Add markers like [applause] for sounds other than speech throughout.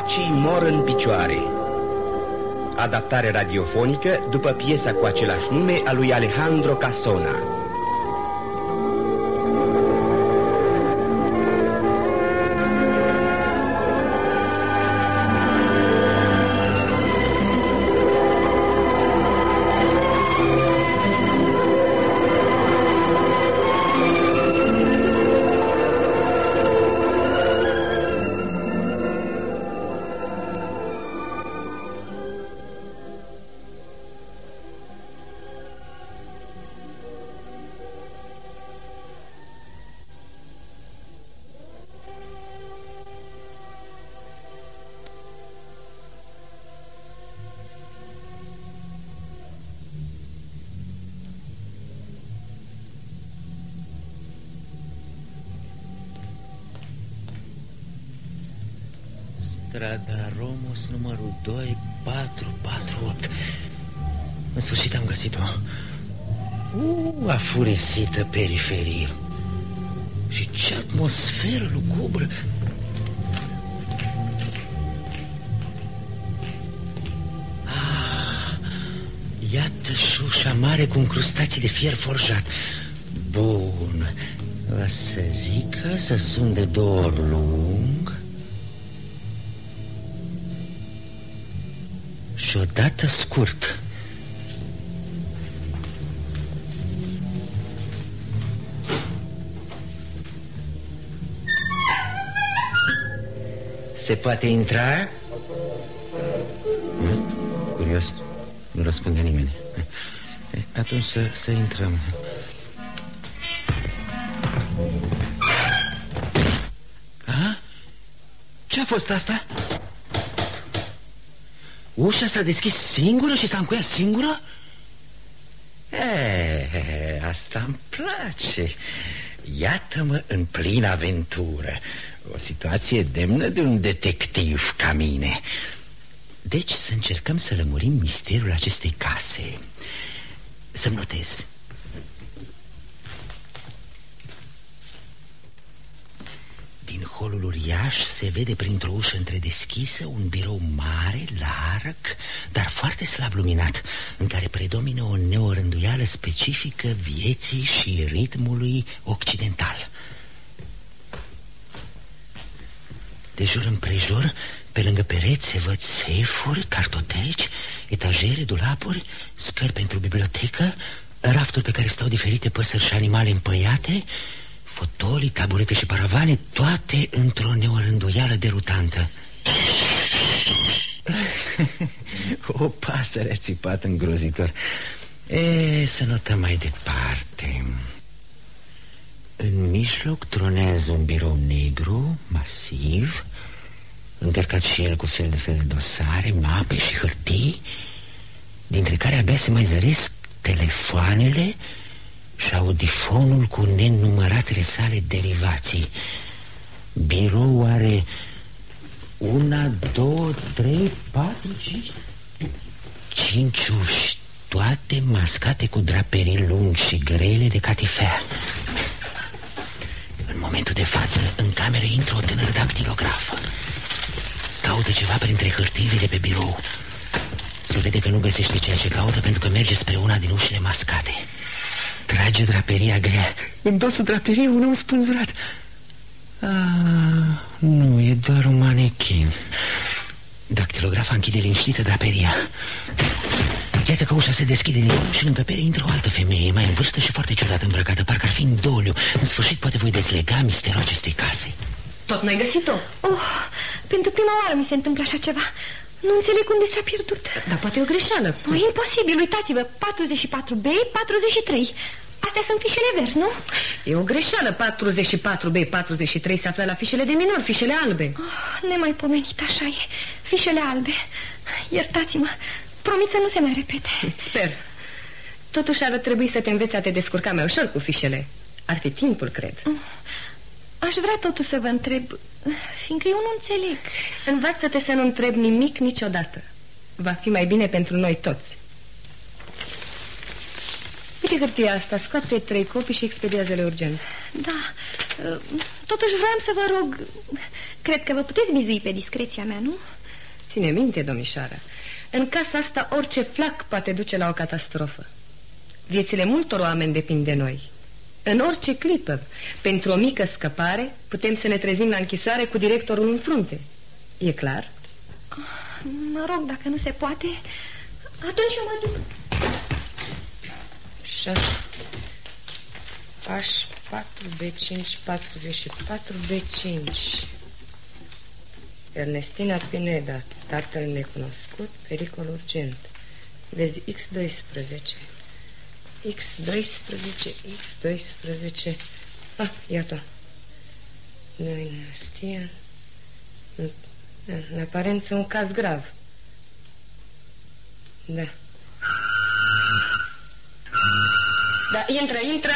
Copacii mor în picioare. Adaptare radiofonică după piesa cu același nume a lui Alejandro Casona Afurisită periferie. Și ce atmosferă lugubră ah, Iată și șușa mare cu încrustații de fier forjat. Bun O să zică să sun de două ori lung. Și odată scurt. Se poate intra? Hm? Curios, nu răspunde nimeni. Atunci să, să intrăm. A? Ce a fost asta? Ușa s-a deschis singură și s-a încuiat singură? E, asta îmi place Iată-mă în plină aventură O situație demnă de un detectiv ca mine. Deci să încercăm să lămurim misterul acestei case. Să-mi notez. Din holul uriaș se vede printr-o ușă întredeschisă un birou mare, larg, dar foarte slab luminat, în care predomină o neorânduială specifică vieții și ritmului occidental. De jur împrejur, pe lângă pereți se văd sefuri, cartoteci, etajere, dulapuri, scări pentru bibliotecă, rafturi pe care stau diferite păsări și animale împăiate Fotolii, taburete și paravane, toate într-o neorânduială derutantă. [laughs] o pasăre a țipat îngrozitor. E, să notăm mai departe. În mijloc tronează un birou negru, masiv, încărcat și el cu fel de fel de dosare, mape și hârtii, dintre care abia se mai zăresc telefoanele și audifonul cu nenumăratele sale derivații. Birou are una, două, trei, patru, cinci... Cinci uși, toate mascate cu draperii lungi și grele de catifea. În momentul de față, în cameră intră o tânără dactilografă. Caută ceva printre hârtiile de pe birou. Se vede că nu găsește ceea ce caută pentru că merge spre una din ușile mascate. Trage draperia grea. În dosul draperiei un om spânzurat. Ah, nu, e doar un manechin. Dactilografa închide liniștită draperia. Iată că ușa se deschide din nou și lângă pere intră o altă femeie, mai în vârstă și foarte ciudat îmbrăcată, parcă ar fi în doliu. În sfârșit poate voi dezlega misterul acestei case. Tot n-ai găsit-o? Oh, pentru prima oară mi se întâmplă așa ceva. Nu înțeleg unde s-a pierdut. Dar poate e o greșeală. Nu, e imposibil, uitați-vă, 44B, 43. Astea sunt fișele verzi, nu? E o greșeală, 44B, 43 se află la fișele de minor, fișele albe. Oh, nemaipomenit, așa e. Fișele albe. Iertați-mă, promit să nu se mai repete. [laughs] Sper. Totuși ar trebui să te înveți a te descurca mai ușor cu fișele. Ar fi timpul, cred. Oh, aș vrea totuși să vă întreb, fiindcă eu nu înțeleg. Învață-te să nu întreb nimic niciodată. Va fi mai bine pentru noi toți. Uite hârtia asta, scoate trei copii și expediază-le urgent. Da, totuși vreau să vă rog, Cred că vă puteți bizui pe discreția mea, nu? Ține minte, domnișoară, în casa asta orice flac poate duce la o catastrofă. Viețile multor oameni depind de noi. În orice clipă, pentru o mică scăpare, putem să ne trezim la închisoare cu directorul în frunte. E clar? Mă rog, dacă nu se poate, atunci eu mă duc. Așa. H4, B5, 44, B5. Ernestina Pineda, tatăl necunoscut, pericol urgent. Vezi X12. X12, X12. Ah, iată. Dinastia. În aparență un caz grav. Da. Da, intră, intră.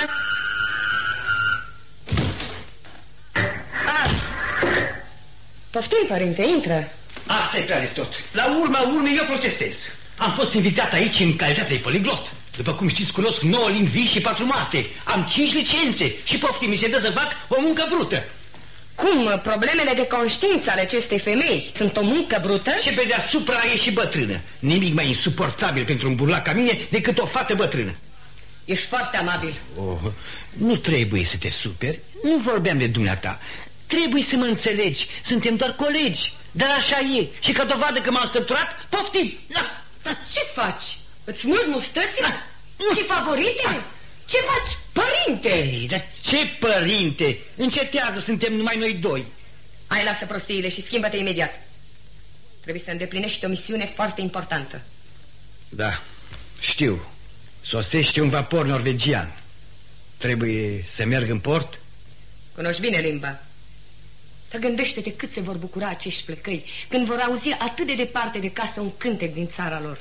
Poftim, părinte, intră. Asta e prea de tot. La urma urmei eu protestez. Am fost invitat aici în calitate de poliglot. După cum știți, cunosc 9 limbi vii și 4 marte. Am 5 licențe și poftim mi se dă să fac o muncă brută. Cum? Problemele de conștiință ale acestei femei sunt o muncă brută? Și pe deasupra e și bătrână. Nimic mai insuportabil pentru un burlac ca mine decât o fată bătrână. Ești foarte amabil. Oh, nu trebuie să te superi. Nu vorbeam de dumneata. Trebuie să mă înțelegi. Suntem doar colegi. Dar așa e. Și ca dovadă că m-am săturat, poftim. Na. Dar ce faci? Îți mulți mustățile? Și favorite? Ce faci, părinte? Ei, dar ce părinte? Încetează, suntem numai noi doi. Hai, lasă prostiile și schimbă-te imediat. Trebuie să îndeplinești o misiune foarte importantă. Da, știu. Sosește un vapor norvegian. Trebuie să merg în port? Cunoști bine limba. Să gândește-te cât se vor bucura acești plecăi când vor auzi atât de departe de casă un cântec din țara lor.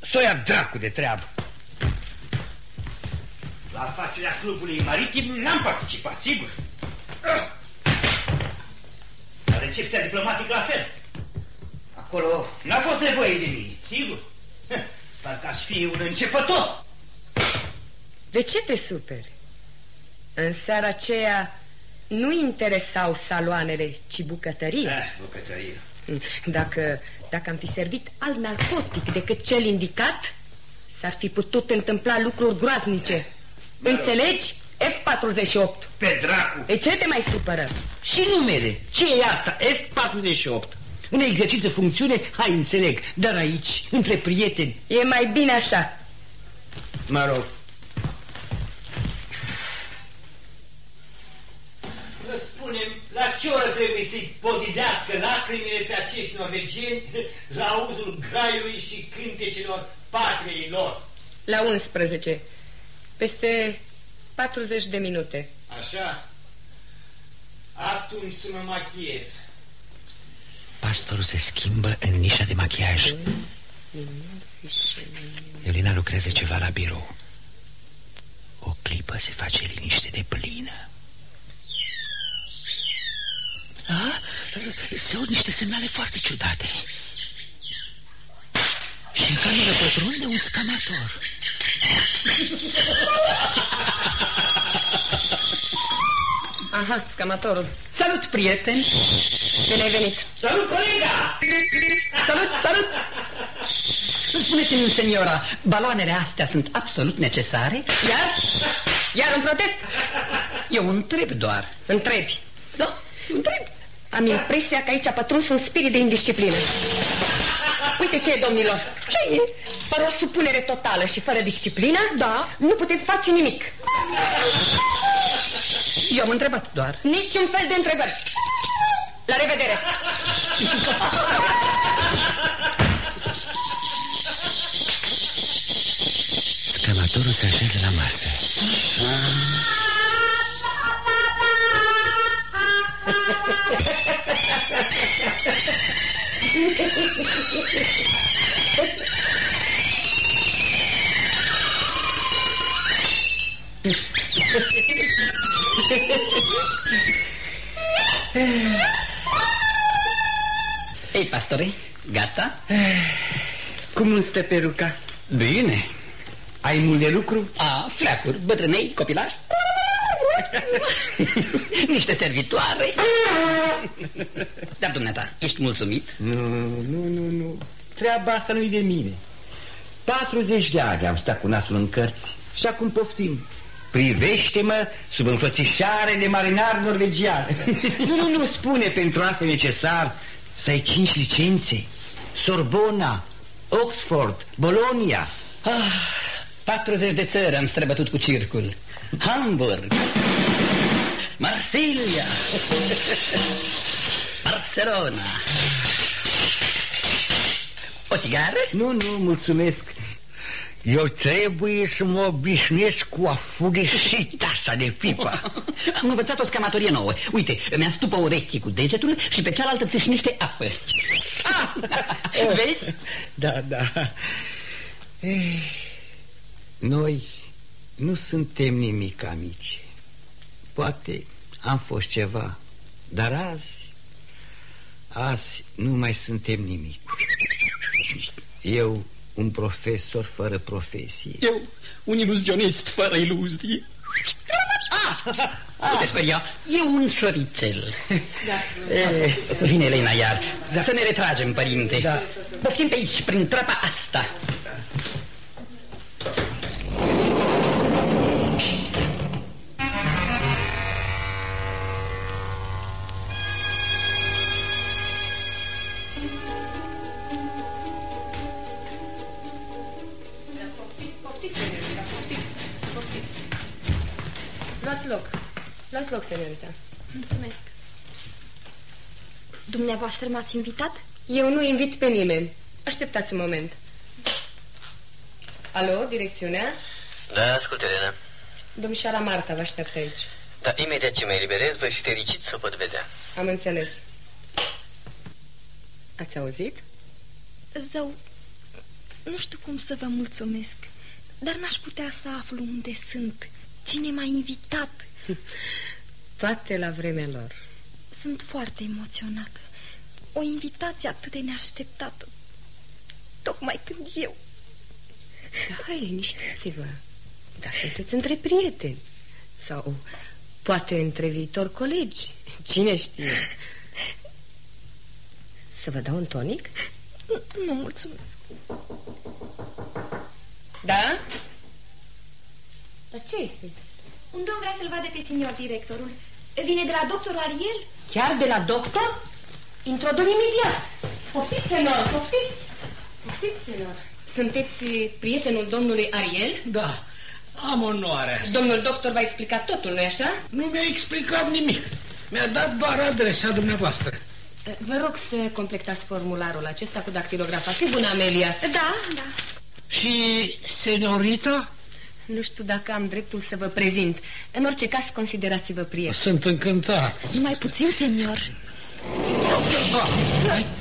Soia dracu de treabă. La afacerea clubului maritim n-am participat, sigur. La recepția diplomatică la fel. Acolo n-a fost nevoie de mine, sigur. Parcă aș fi un începător. De ce te superi? În seara aceea nu interesau saloanele, ci bucătăria. Eh, bucătăria. Dacă, dacă am fi servit alt narcotic decât cel indicat, s-ar fi putut întâmpla lucruri groaznice. Da. Înțelegi? F-48. Pe dracu. De ce te mai supără? Și numele. Ce e asta? F-48. În exercițiu funcțiune, hai, înțeleg, dar aici, între prieteni... E mai bine așa. Mă rog. spunem la ce oră trebuie să-i podidească lacrimile pe acești norvegieni [laughs] la auzul graiului și cântecelor patriei lor. La 11. Peste 40 de minute. Așa? Atunci să mă machiez. Pastorul se schimbă în nișa de machiaj. Elena lucrează ceva la birou. O clipă se face liniște de plină. A? Se aud niște semnale foarte ciudate. Și în cameră pătrunde un scamator. Aha, scamatorul. Salut, prieten! Bine ai venit. Salut, colega! Salut, salut! Spuneți-mi, seniora, baloanele astea sunt absolut necesare? Iar? Iar un protest? Eu întreb doar. Întrebi. Da, întreb. Am impresia că aici a pătruns un spirit de indisciplină. Uite ce e, domnilor. Ce e? Fără o supunere totală și fără disciplină, Da. nu putem face nimic. Eu am întrebat doar. Niciun fel de întrebări. La revedere! Scamatorul se așează la masă. Ei, pastore, gata? Cum îți stă peruca? Bine. Ai mult de lucru? A, fleacuri, bătrânei, copilași? [laughs] Niște servitoare. [laughs] Dar dumneata, ești mulțumit? Nu, nu, nu, nu. Treaba asta nu-i de mine. 40 de ani am stat cu nasul în cărți și acum poftim. Privește-mă sub înflățișare de marinar norvegian. [laughs] nu, nu, nu, spune pentru asta e necesar să ai cinci licențe. Sorbona, Oxford, Bologna. Ah, 40 de țări am străbătut cu circul. Hamburg, Marsilia, Barcelona. O țigară? Nu, nu, mulțumesc. Eu trebuie să mă obișnuiesc cu a fugăsit asta de pipă. [laughs] Am învățat o scamatorie nouă. Uite, mi-a stupă urechi cu degetul și pe cealaltă țâșnește apă. Ah, [laughs] vezi? Da, da. Ei, noi nu suntem nimic amici. Poate am fost ceva, dar azi, azi nu mai suntem nimic. Eu, un profesor fără profesie. Eu, un iluzionist fără iluzie. Ah, nu te speria, e un șorițel. Da. E, vine Elena iar. Da. Să ne retragem, părinte. Da. Poftim pe aici, prin trapa asta. Luați loc. Luați loc, senorita. Mulțumesc. Dumneavoastră m-ați invitat? Eu nu invit pe nimeni. Așteptați un moment. Alo, direcțiunea? Da, ascult, Elena. Domnișoara Marta vă așteaptă aici. Da, imediat ce mă eliberez, voi fi fericit să o pot vedea. Am înțeles. Ați auzit? Zău, nu știu cum să vă mulțumesc, dar n-aș putea să aflu unde sunt. Cine m-a invitat? [laughs] Toate la vremea lor. Sunt foarte emoționată. O invitație atât de neașteptată. Tocmai când eu... Da, hai, liniștiți-vă. Dar sunteți între prieteni. Sau poate între viitor colegi. Cine știe? Să vă dau un tonic? Nu, nu mulțumesc. Da? Dar ce este? Un domn vrea să-l vadă pe senior directorul. Vine de la doctorul Ariel? Chiar de la doctor? Introduc imediat. Poftiți, senor, poftiți. Poftiți, senor. Sunteți prietenul domnului Ariel? Da, am onoarea. Domnul doctor v-a explicat totul, nu-i așa? Nu mi-a explicat nimic. Mi-a dat doar adresa dumneavoastră. Vă rog să completați formularul acesta cu dactilografa. Fi bună, Amelia. Da, da. Și senorita? Nu știu dacă am dreptul să vă prezint. În orice caz, considerați-vă prieten. Sunt încântat. Mai puțin, senior.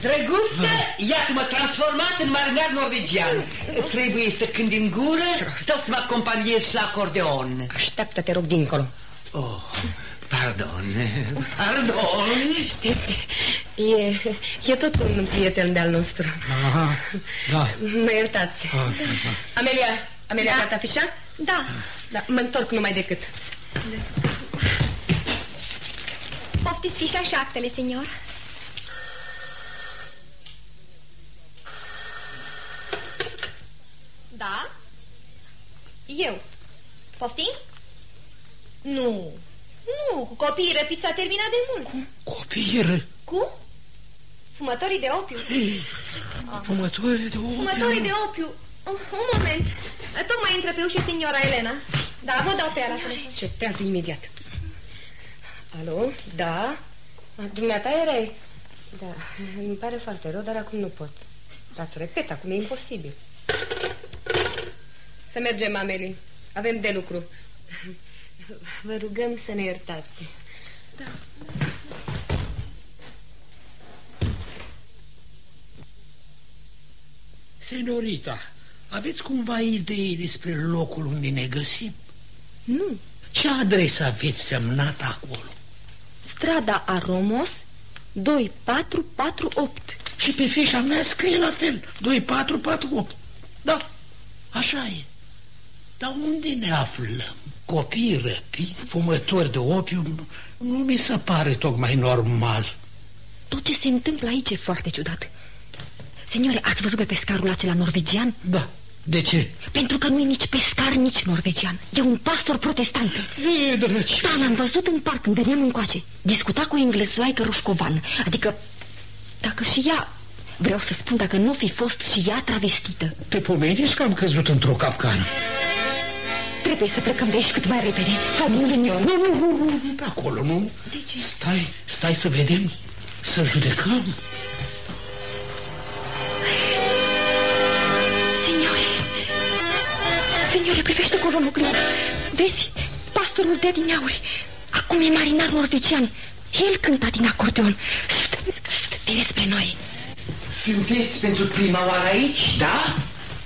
Drăguță, iată-mă transformat în marinar norvegian. Trebuie să cânt din gură sau să mă acompaniez la acordeon? Așteaptă-te, rog, dincolo. Oh, pardon, pardon. Știți, e, e tot un prieten de-al nostru. Aha, da. Mă iertați. Ah, Amelia, Amelia, Da. gata fișa? Da. Da, mă întorc numai decât. Poftiți fișa și actele, senior. Da? Eu. Poftim? Nu. Nu, cu copiii răpiți s-a terminat de mult. Copil, Cum? Fumătorii de opiu. fumători de opiu. Fumătorii de opiu. Un, un moment. Tocmai intră pe ușă seniora Elena. Da, vă dau pe ea la telefon. Cetează imediat. Alo? Da? A, Dumneata erai? Da, îmi pare foarte rău, dar acum nu pot. Dar îți repet, acum e imposibil. Să mergem, Ameli. Avem de lucru. Vă rugăm să ne iertați. Senorita, aveți cumva idei despre locul unde ne găsim? Nu. Ce adresă aveți semnat acolo? Strada Aromos 2448. Și pe fișa mea scrie la fel, 2448. Da, așa e. Dar unde ne aflăm? Copii răpiți, fumători de opium, nu, nu mi se pare tocmai normal. Tot ce se întâmplă aici e foarte ciudat. Seniore, ați văzut pe pescarul acela norvegian? Da. De ce? Pentru că nu e nici pescar, nici norvegian. E un pastor protestant. E, drăci. Da, l-am văzut în parc când veneam încoace. Discuta cu o englezoaică roșcovan. Adică, dacă și ea... Vreau să spun dacă nu fi fost și ea travestită. Te pomenești că am căzut într-o capcană. Trebuie să plecăm de aici cât mai repede. Famille mignon. Nu, nu, nu, nu, nu, pe acolo, nu. De ce? Stai, stai să vedem, să judecăm. Signore, privește acolo în oglindă. Vezi, pastorul de adineauri. Acum e marinar norvegian. El cânta din acordeon. Șt, șt, vine spre noi. Sunteți pentru prima oară aici, da?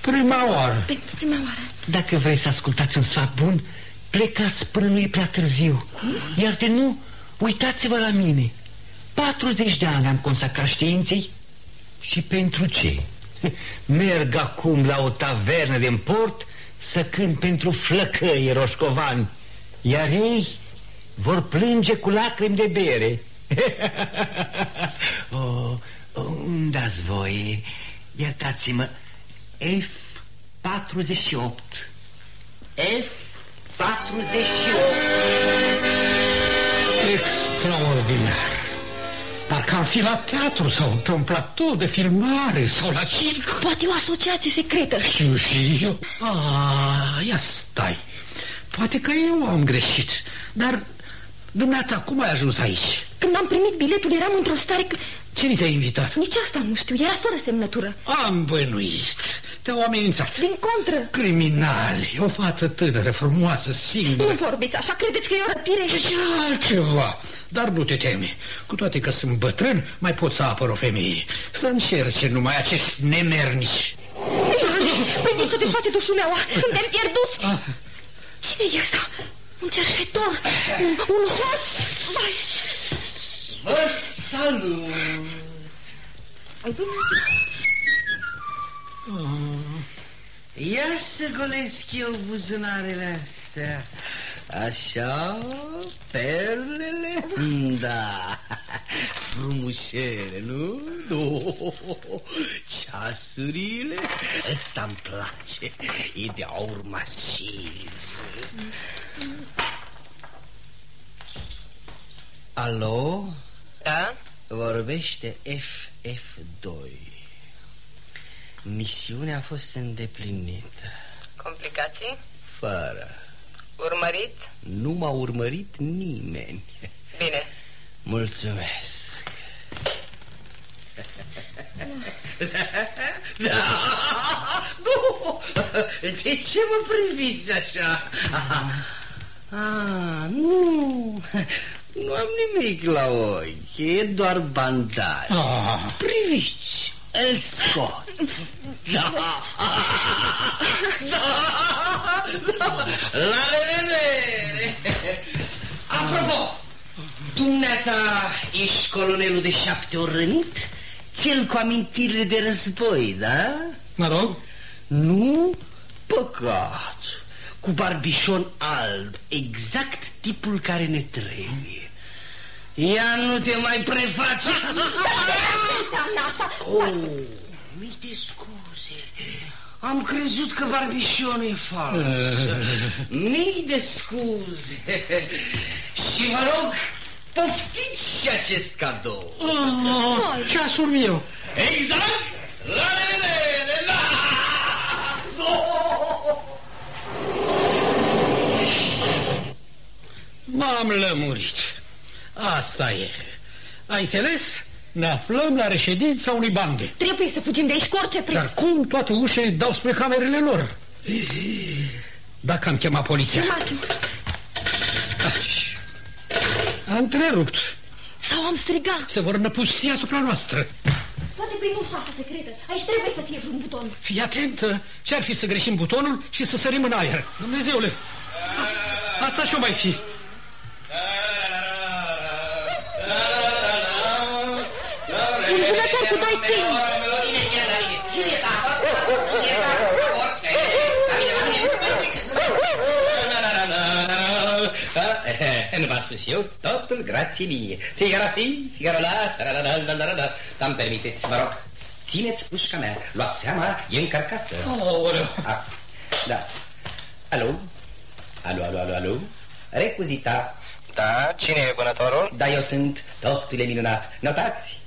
Prima oară. Pentru prima oară. Dacă vreți să ascultați un sfat bun, plecați până nu e prea târziu. Iar de nu, uitați-vă la mine. 40 de ani am consacrat științei și pentru ce? Merg acum la o tavernă din port să cânt pentru flăcăi roșcovani, iar ei vor plânge cu lacrimi de bere. [laughs] oh, unde dați voi? Iertați-mă, F48. F48. Extraordinar. Parcă am fi la teatru sau pe un platou de filmare sau la circ. Poate o asociație secretă. Știu și eu. Ah, ia stai. Poate că eu am greșit. Dar dumneata, cum ai ajuns aici? Când am primit biletul eram într-o stare că... Cine te-a invitat? Nici asta nu știu, era fără semnătură. Am bănuit. Te-au amenințat. Din contră. Criminali, o fată tânără, frumoasă, singură. Nu vorbiți așa, credeți că e o răpire? E altceva. Dar nu te teme. Cu toate că sunt bătrân, mai pot să apăr o femeie. Să încerce numai acești nemernici. Păi să desface dușuleaua. Suntem pierduți. Ah. Cine e ăsta? Un cerșetor. Un, un hoț. Vai. Vă salut! Oh. Ia să golesc eu buzunarele astea. Așa, perlele? Da, frumușele, nu? Nu, ceasurile? Ăsta-mi place, e de aur masiv. Alo? Da? Vorbește FF2. Misiunea a fost îndeplinită. Complicații? Fără. Urmărit? Nu m-a urmărit nimeni. Bine. Mulțumesc. Da. Nu! De ce mă priviți așa? Ah, nu. Nu am nimic la ochi, e doar bandaj. Ah. Priviți, îl scot. Da. Da. da. La revedere. Apropo, dumneata ești colonelul de șapte ori rănit? Cel cu amintirile de război, da? Mă rog? Nu? Păcat. Cu barbișon alb, exact tipul care ne trebuie. Ia nu te mai prefaci. [laughs] Oh, mii de scuze. Am crezut că barbișonul e fals. [laughs] Mii de scuze. Și vă rog, poftiți și acest cadou. Oh, ceasul meu. Exact! La revedere! La! M-am lămurit. Asta e. Ai înțeles? Ne aflăm la reședința unui bande. Trebuie să fugim de aici cu orice preț. Dar cum toate ușile dau spre camerele lor? Dacă am chemat poliția. Filmați-mă. A întrerupt. Sau am strigat. Se vor năpustia asupra noastră. Poate prin ușa asta secretă. Aici trebuie să fie un buton. Fii atentă. Ce-ar fi să greșim butonul și să sărim în aer? Dumnezeule! A, asta și-o mai fi. Am spus eu, totul grație mie. Figaro fi, figaro la, la la la la la la Dar-mi permiteți, mă rog, țineți pușca mea, luați seama, e încărcată. Oh, ah, da. Alo? Alo, alo, alo, alo? Recuzita. Da, cine e vânătorul? Da, eu sunt, totul e minunat. Notați,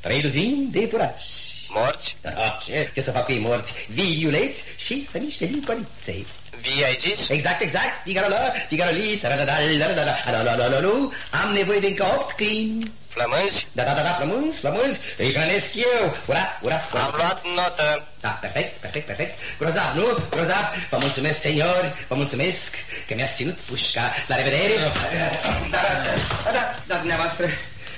trei duzini de purași. Morți? Da, ce, ce să fac cu ei morți? Vii iuleți și să niște lincoliței. Vii, ai zis? Exact, exact, Figaro la, Figaro li, da da da da da da alo, alo, alo, alo, am nevoie de încă opt câini. Flămânzi? Da, da, da, da, flămânzi, flămânzi, îi hrănesc eu. Ura, ura, ura. Am luat notă. Da, perfect, perfect, perfect. Grozav, nu? Grozav, vă mulțumesc, seniori, vă mulțumesc că mi-ați ținut pușca. La revedere. Da, da, da, da, da, dumneavoastră.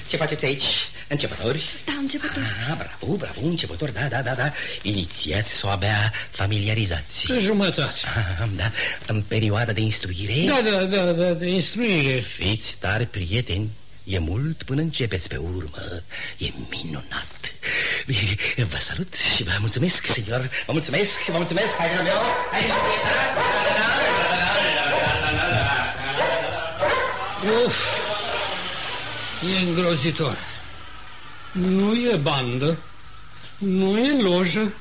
Ce faceți aici? Începători? Da, începători. Ah, bravo, bravo, începători, da, da, da, da. Inițiați sau abia familiarizați? Pe jumătate. Ah, da, în perioada de instruire? Da, da, da, da, de instruire. Fiți tari prieteni. E mult până începeți pe urmă. E minunat. Vă salut și vă mulțumesc, senior. Vă mulțumesc, vă mulțumesc. Hai, meu. Hai, Uf, e îngrozitor. Nu e bandă, nu e lojă,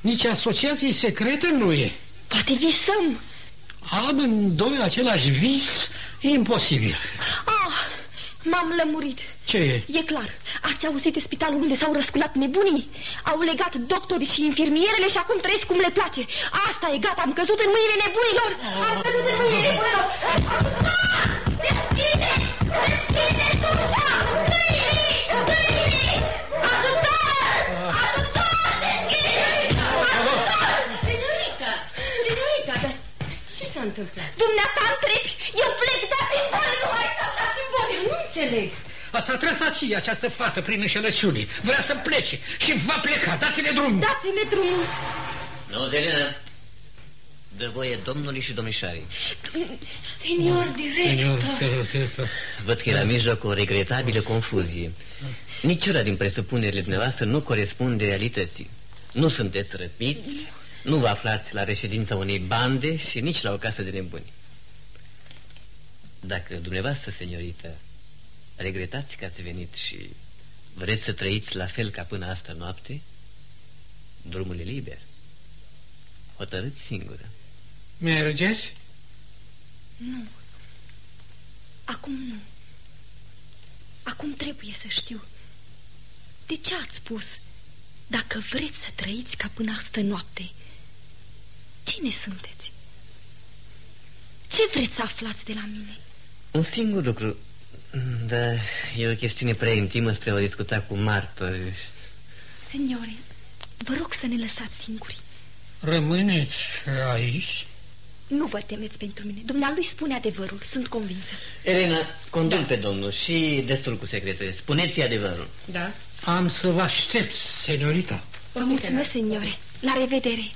nici asociație secretă nu e. Poate visăm. Am în doi același vis, e imposibil. Ah, m-am lămurit. Ce e? E clar. Ați auzit de spitalul unde s-au răsculat nebunii? Au legat doctorii și infirmierele și acum trăiesc cum le place. Asta e gata, am căzut în mâinile nebunilor. Am căzut în mâinile nebunilor. S-a întâmplat? Dumneata întrebi, eu plec, dați-mi voie, nu mai stau, dați-mi voie. Nu înțeleg. Ați atras și această fată prin înșelăciune. Vrea să plece și va pleca. Dați-ne drumul. Dați-ne drumul. Nu, Zelena. Dă voie domnului și domnișarii. Senior director. Senior, Văd că e la mijloc o regretabilă confuzie. Niciuna din presupunerile dumneavoastră nu corespunde realității. Nu sunteți răpiți, nu vă aflați la reședința unei bande și nici la o casă de nebuni. Dacă dumneavoastră, seniorită, regretați că ați venit și vreți să trăiți la fel ca până asta noapte, drumul e liber. Hotărâți singură. Mergeți? Nu. Acum nu. Acum trebuie să știu. De ce ați spus? Dacă vreți să trăiți ca până astă noapte, cine sunteți? Ce vreți să aflați de la mine? Un singur lucru, da, e o chestiune prea intimă spre a o discuta cu martori. Seniore, vă rog să ne lăsați singuri. Rămâneți aici? Nu vă temeți pentru mine. Dumnealui spune adevărul, sunt convinsă. Elena, condun da. pe domnul și destul cu secretele. Spuneți adevărul. Da? Am să vă aștept, seniorita. Vă mulțumesc, seniore. La revedere.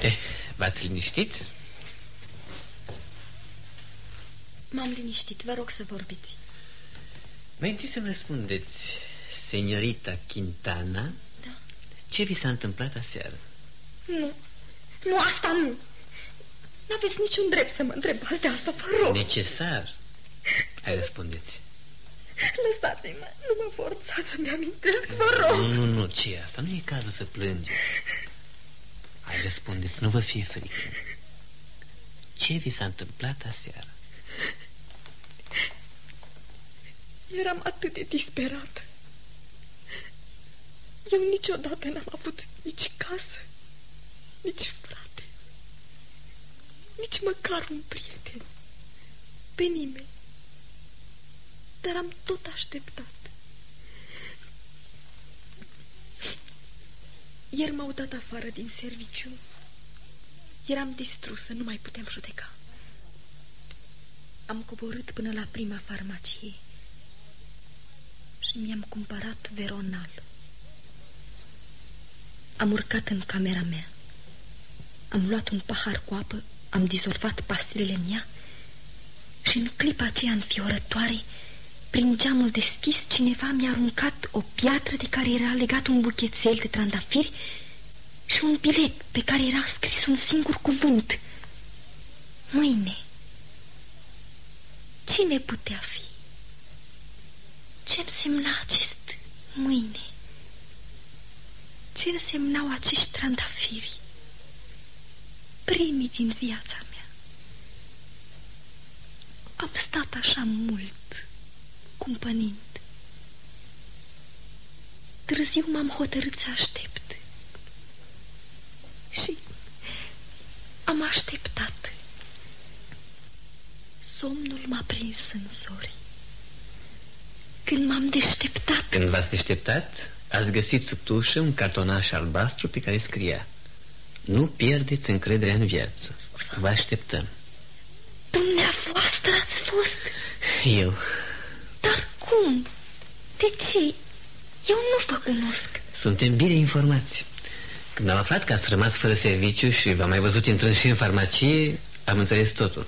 Eh, v-ați liniștit? M-am liniștit, vă rog să vorbiți. Mai întâi să-mi răspundeți, seniorita Quintana, Da. ce vi s-a întâmplat aseară? Nu, nu, asta nu. N-aveți niciun drept să mă întrebați de asta, vă rog. Necesar. Hai, răspundeți. Lăsați-mă, nu mă forțați să-mi amintesc, vă rog. Nu, nu, nu, ce e asta? Nu e cazul să plângeți. Hai, răspundeți, nu vă fie frică. Ce vi s-a întâmplat aseară? Eram atât de disperată. Eu niciodată n-am avut nici casă, nici frate, nici măcar un prieten, pe nimeni. Dar am tot așteptat. Ieri m-au dat afară din serviciu. Eram distrusă, nu mai puteam judeca. Am coborât până la prima farmacie și mi-am cumpărat veronal. Am urcat în camera mea. Am luat un pahar cu apă, am dizolvat pastilele în ea și în clipa aceea înfiorătoare, prin geamul deschis, cineva mi-a aruncat o piatră de care era legat un buchețel de trandafiri și un bilet pe care era scris un singur cuvânt. Mâine. Cine putea fi? Ce însemna acest mâine? Ce însemnau acești trandafiri? Primii din viața mea. Am stat așa mult, cumpănind. Târziu m-am hotărât să aștept. Și am așteptat. Somnul m-a prins în zori. Când m-am deșteptat... Când v-ați deșteptat, ați găsit sub tușă un cartonaș albastru pe care scria Nu pierdeți încrederea în viață. Vă așteptăm. Dumneavoastră ați fost? Eu. Dar cum? De ce? Eu nu vă cunosc. Suntem bine informați. Când am aflat că ați rămas fără serviciu și v-am mai văzut intrând și în farmacie, am înțeles totul.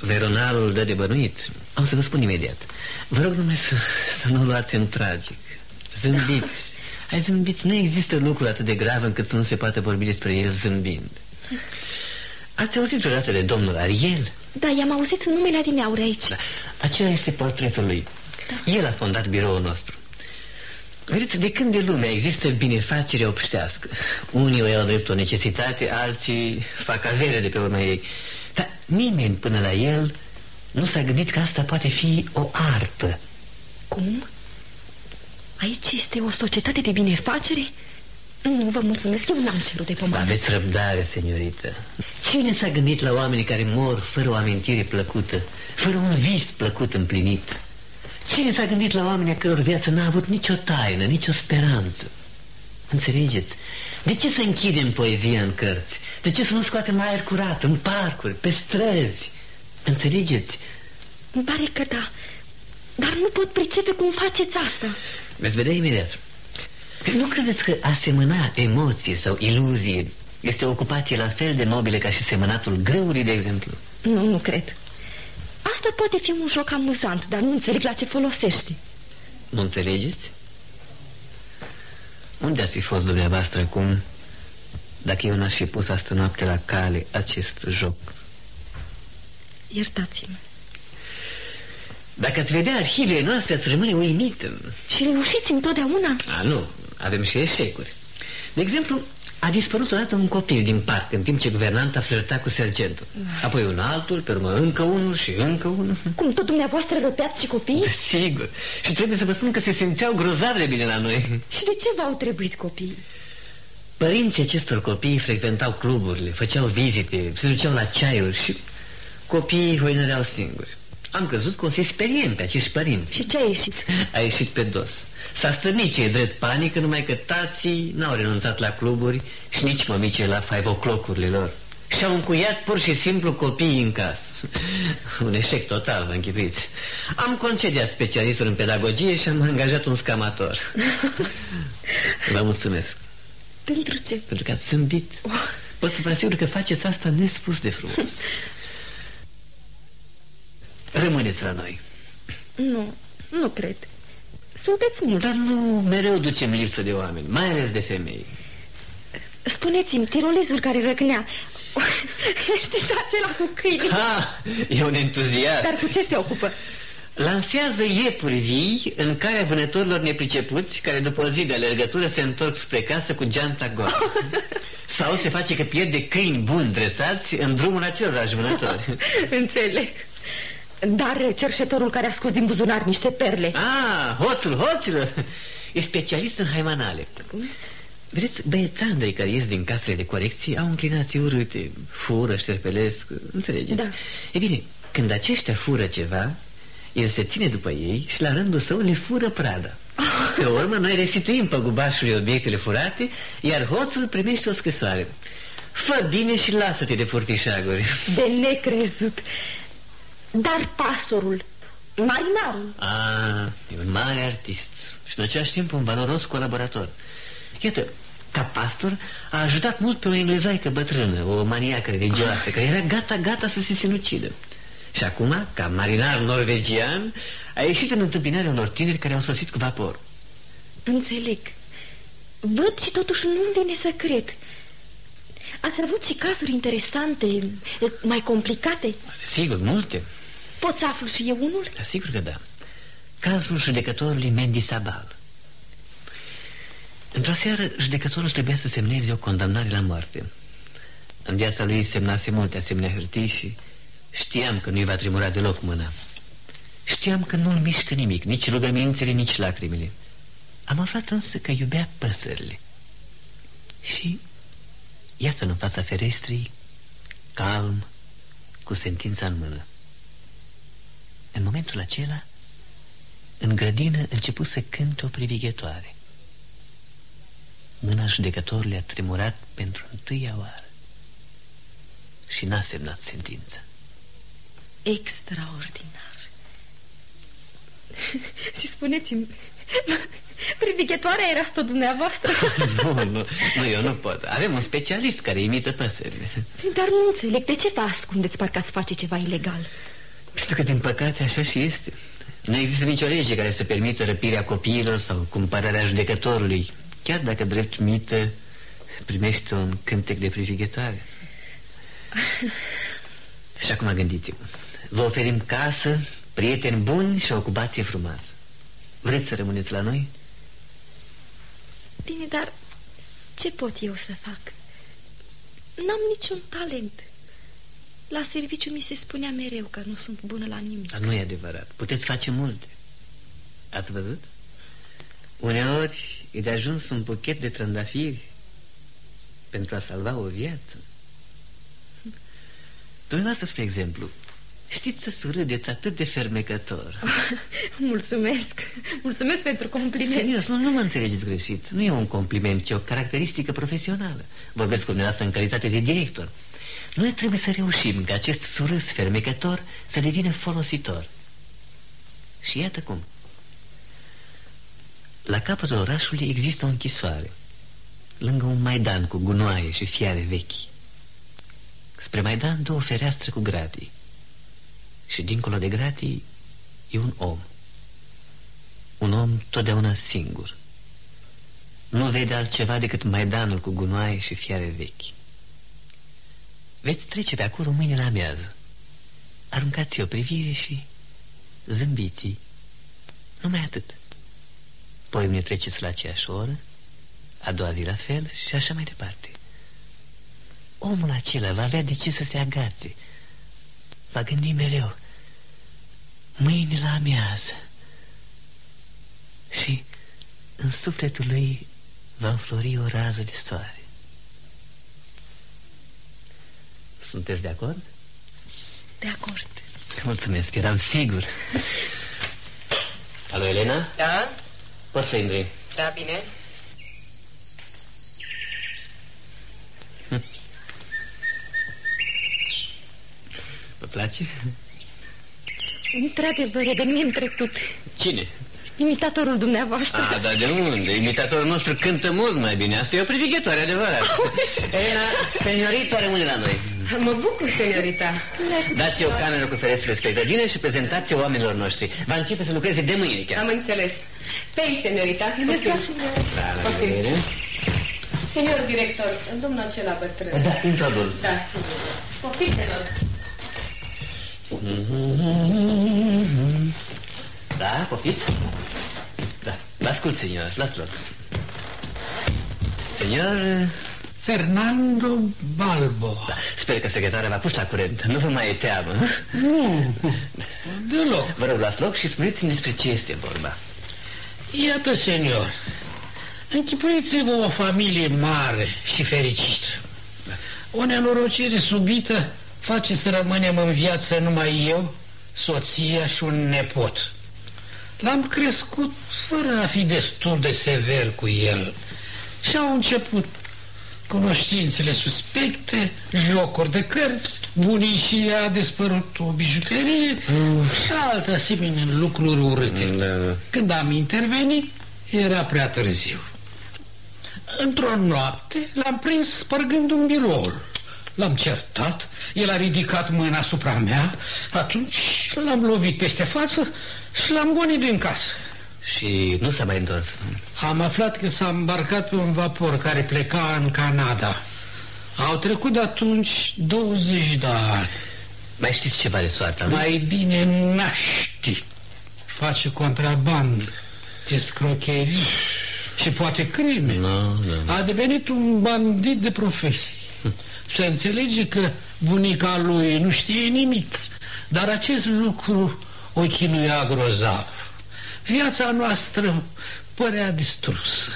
Veronalul dă de bănuit. Am să vă spun imediat. Vă rog numai să, să nu luați în tragic. Zâmbiți. Hai zâmbiți. Nu există lucru atât de grav încât să nu se poate vorbi despre el zâmbind. Ați auzit vreodată de domnul Ariel? Da, i-am auzit numele adineauri aici. Da. Acela este portretul lui. Da. El a fondat biroul nostru. Vedeți, de când de lumea există binefacere obștească. Unii o iau drept o necesitate, alții fac avere de pe urmă ei. Dar nimeni până la el nu s-a gândit că asta poate fi o artă. Cum? Aici este o societate de binefacere? Nu, vă mulțumesc, eu n-am cerut de pomană. Aveți răbdare, seniorită. Cine s-a gândit la oamenii care mor fără o amintire plăcută, fără un vis plăcut împlinit? Cine s-a gândit la oamenii a căror viață n-a avut nicio taină, nicio speranță? Înțelegeți? De ce să închidem poezia în cărți? De ce să nu scoatem aer curat în parcuri, pe străzi? Înțelegeți? Îmi pare că da, dar nu pot pricepe cum faceți asta. Veți vedea imediat. Nu credeți că a semăna emoție sau iluzie este o ocupație la fel de nobilă ca și semănatul grâului, de exemplu? Nu, nu cred. Asta poate fi un joc amuzant, dar nu înțeleg la ce folosește. Nu înțelegeți? Unde ați fi fost dumneavoastră acum dacă eu n-aș fi pus astă noapte la cale acest joc? Iertați-mă. Dacă ați vedea arhivele noastre, ați rămâne uimit. Și reușiți întotdeauna? A, nu. Avem și eșecuri. De exemplu, a dispărut odată un copil din parc în timp ce guvernanta flirta cu sergentul. Apoi un altul, pe urmă încă unul și încă unul. Cum, tot dumneavoastră răpeați și copii? Da, sigur. Și trebuie să vă spun că se simțeau grozav de bine la noi. Și de ce v-au trebuit copii? Părinții acestor copii frecventau cluburile, făceau vizite, se duceau la ceaiuri și copiii hoinăreau singuri. Am crezut că o să-i speriem pe acești părinți. Și ce a ieșit? A ieșit pe dos. S-a stârnit ce drept panică, numai că tații n-au renunțat la cluburi și nici mămicii la five o'clock-urile lor. Și-au încuiat pur și simplu copiii în casă. [laughs] Un eșec total, vă închipuiți. Am concediat specialistul în pedagogie și am angajat un scamator. [laughs] Vă mulțumesc. Pentru ce? Pentru că ați zâmbit. Oh. Pot să vă asigur că faceți asta nespus de frumos. [laughs] Rămâneți la noi. Nu, nu cred. Sunteți mult. Dar nu mereu ducem lipsă de oameni, mai ales de femei. Spuneți-mi, tirolezul care răcnea, [laughs] știți acela cu câini? Ha, e un entuziast. Dar cu ce se ocupă? Lansează iepuri vii în care vânătorilor nepricepuți, care după o zi de alergătură se întorc spre casă cu geanta goală. [laughs] Sau se face că pierde câini buni dresați în drumul acelorași vânători. Înțeleg. Dar cerșetorul care a scos din buzunar niște perle. Ah, hoțul hoților E specialist în haimanale. Vedeți, băiețandrii care ies din casele de corecție? Au înclinații urâte Fură, șterpelesc, înțelegeți? Da. E bine, când aceștia fură ceva El se ține după ei Și la rândul său le fură prada. Pe urmă, noi restituim păgubașului obiectele furate Iar hoțul primește o scrisoare. Fă bine și lasă-te de furtișaguri. De necrezut dar pastorul, marinarul... Ah, e un mare artist și în același timp un valoros colaborator. Iată, ca pastor a ajutat mult pe o englezoaică bătrână, o maniacă religioasă, care era gata-gata să se sinucidă. Și acum, ca marinar norvegian, a ieșit în întâmpinarea unor tineri care au sosit cu vapor. Înțeleg. Văd și totuși nu-mi vine să cred. ați avut și cazuri interesante, mai complicate? Sigur, multe. Pot să aflu și eu unul? Da, sigur că da. Cazul judecătorului Mendy Sabal. Într-o seară, judecătorul trebuia să semneze o condamnare la moarte. În viața lui semnase multe asemenea hârtii și știam că nu-i va tremura deloc mâna. Știam că nu-l mișcă nimic, nici rugămințele, nici lacrimile. Am aflat însă că iubea păsările. Și iată-l în fața ferestrii, calm, cu sentința în mână. În momentul acela, în grădină început să cânte o privighetoare. Mâna judecătorului a tremurat pentru întâia oară și n-a semnat sentința. Extraordinar. [laughs] și spuneți-mi, privighetoarea era asta dumneavoastră? [laughs] nu, nu, nu, eu nu pot. Avem un specialist care imită păsările. Dar nu înțeleg, de ce vă ascundeți parcă ați face ceva ilegal? Pentru că, din păcate, așa și este. Nu există nicio lege care să permită răpirea copiilor sau cumpărarea judecătorului, chiar dacă drept mită primește un cântec de privighetoare. [laughs] și acum gândiți-vă. Vă oferim casă, prieteni buni și o ocupație frumoasă. Vreți să rămâneți la noi? Bine, dar ce pot eu să fac? N-am niciun talent. La serviciu mi se spunea mereu că nu sunt bună la nimic. Dar nu e adevărat. Puteți face multe. Ați văzut? Uneori e de ajuns un buchet de trandafiri pentru a salva o viață. Dumneavoastră, spre exemplu, știți să surâdeți atât de fermecător. [laughs] Mulțumesc. Mulțumesc pentru compliment. Serios, nu, nu mă înțelegeți greșit. Nu e un compliment, ci o caracteristică profesională. Vorbesc cu dumneavoastră în calitate de director. Noi trebuie să reușim ca acest surâs fermecător să devină folositor. Și iată cum. La capătul orașului există o închisoare, lângă un maidan cu gunoaie și fiare vechi. Spre maidan două fereastre cu gratii. Și dincolo de gratii e un om. Un om totdeauna singur. Nu vede altceva decât maidanul cu gunoaie și fiare vechi. Veți trece pe acolo mâine la amiază. Aruncați o privire și zâmbiți Numai atât. Poi ne treceți la aceeași oră, a doua zi la fel și așa mai departe. Omul acela va avea de ce să se agațe. Va gândi mereu. Mâine la amiază. Și în sufletul lui va înflori o rază de soare. Sunteți de acord? De acord. Mulțumesc, eram sigur. Alo, Elena? Da? Poți să intri. Da, bine. Vă place? Într-adevăr, e de mie în trecut. Cine? Imitatorul dumneavoastră. Ah, dar de unde? Imitatorul nostru cântă mult mai bine. Asta e o privighetoare adevărat. [laughs] Elena, seniorita rămâne la noi. Mă bucur, seniorita. Dați o cameră cu ferestre spre grădină și prezentați o oamenilor noștri. Va începe să lucreze de mâine chiar. Am înțeles. Pe aici, seniorita. Poftim. Da, la Poftim. revedere. Senior director, domnul acela bătrân. Da, introdur. Da. Poftim, senior. Da, poftiți? Da, vă ascult, senior, las loc. Senior, Fernando Balbo. da, sper că secretarea v-a pus la curent. Nu vă mai e teamă. Nu, deloc. Vă rog, luați loc și spuneți-mi despre ce este vorba. Iată, senior, închipuiți-vă o familie mare și fericită. O nenorocire subită face să rămânem în viață numai eu, soția și un nepot. L-am crescut fără a fi destul de sever cu el și au început cunoștințele suspecte, jocuri de cărți, bunicii a dispărut o bijuterie și alte asemenea lucruri urâte. Da. Când am intervenit, era prea târziu. Într-o noapte l-am prins spărgând un biroul. L-am certat, el a ridicat mâna asupra mea, atunci l-am lovit peste față și l-am gonit din casă. Și nu s-a mai întors. Am aflat că s-a îmbarcat pe un vapor care pleca în Canada. Au trecut de atunci 20 de ani. Mai știți ceva de soarta lui? Mai bine n-aști. Face contrabandă, escrocherii și poate crime. Nu, nu. A devenit un bandit de profesie. Se înțelege că bunica lui nu știe nimic, dar acest lucru o chinuia grozav. Viața noastră părea distrusă.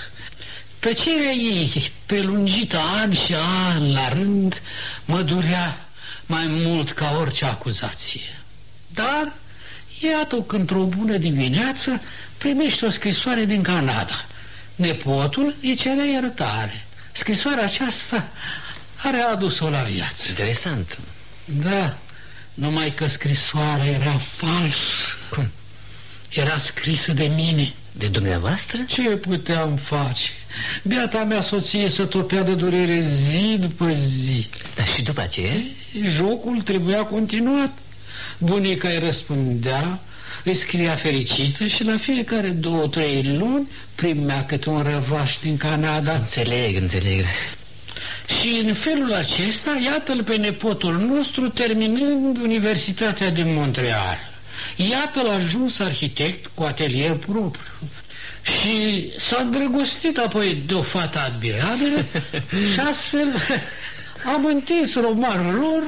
Tăcerea ei, prelungită ani și ani la rând, mă durea mai mult ca orice acuzație. Dar, iată că într-o bună dimineață primește o scrisoare din Canada. Nepotul îi cerea iertare. Scrisoarea aceasta are adus-o la viață. Interesant. Da, numai că scrisoarea era falsă. Cum? Era scrisă de mine. De dumneavoastră? Ce puteam face? Beata mea soție să topea de durere zi după zi. Dar și după aceea? Jocul trebuia continuat. Bunica îi răspundea, îi scria fericită și la fiecare două, trei luni primea câte un răvaș din Canada. Înțeleg, înțeleg. Și în felul acesta, iată-l pe nepotul nostru terminând Universitatea din Montreal. Iată-l ajuns arhitect cu atelier propriu. Și s-a îndrăgostit apoi de o fată admirabilă și astfel am întins romanul lor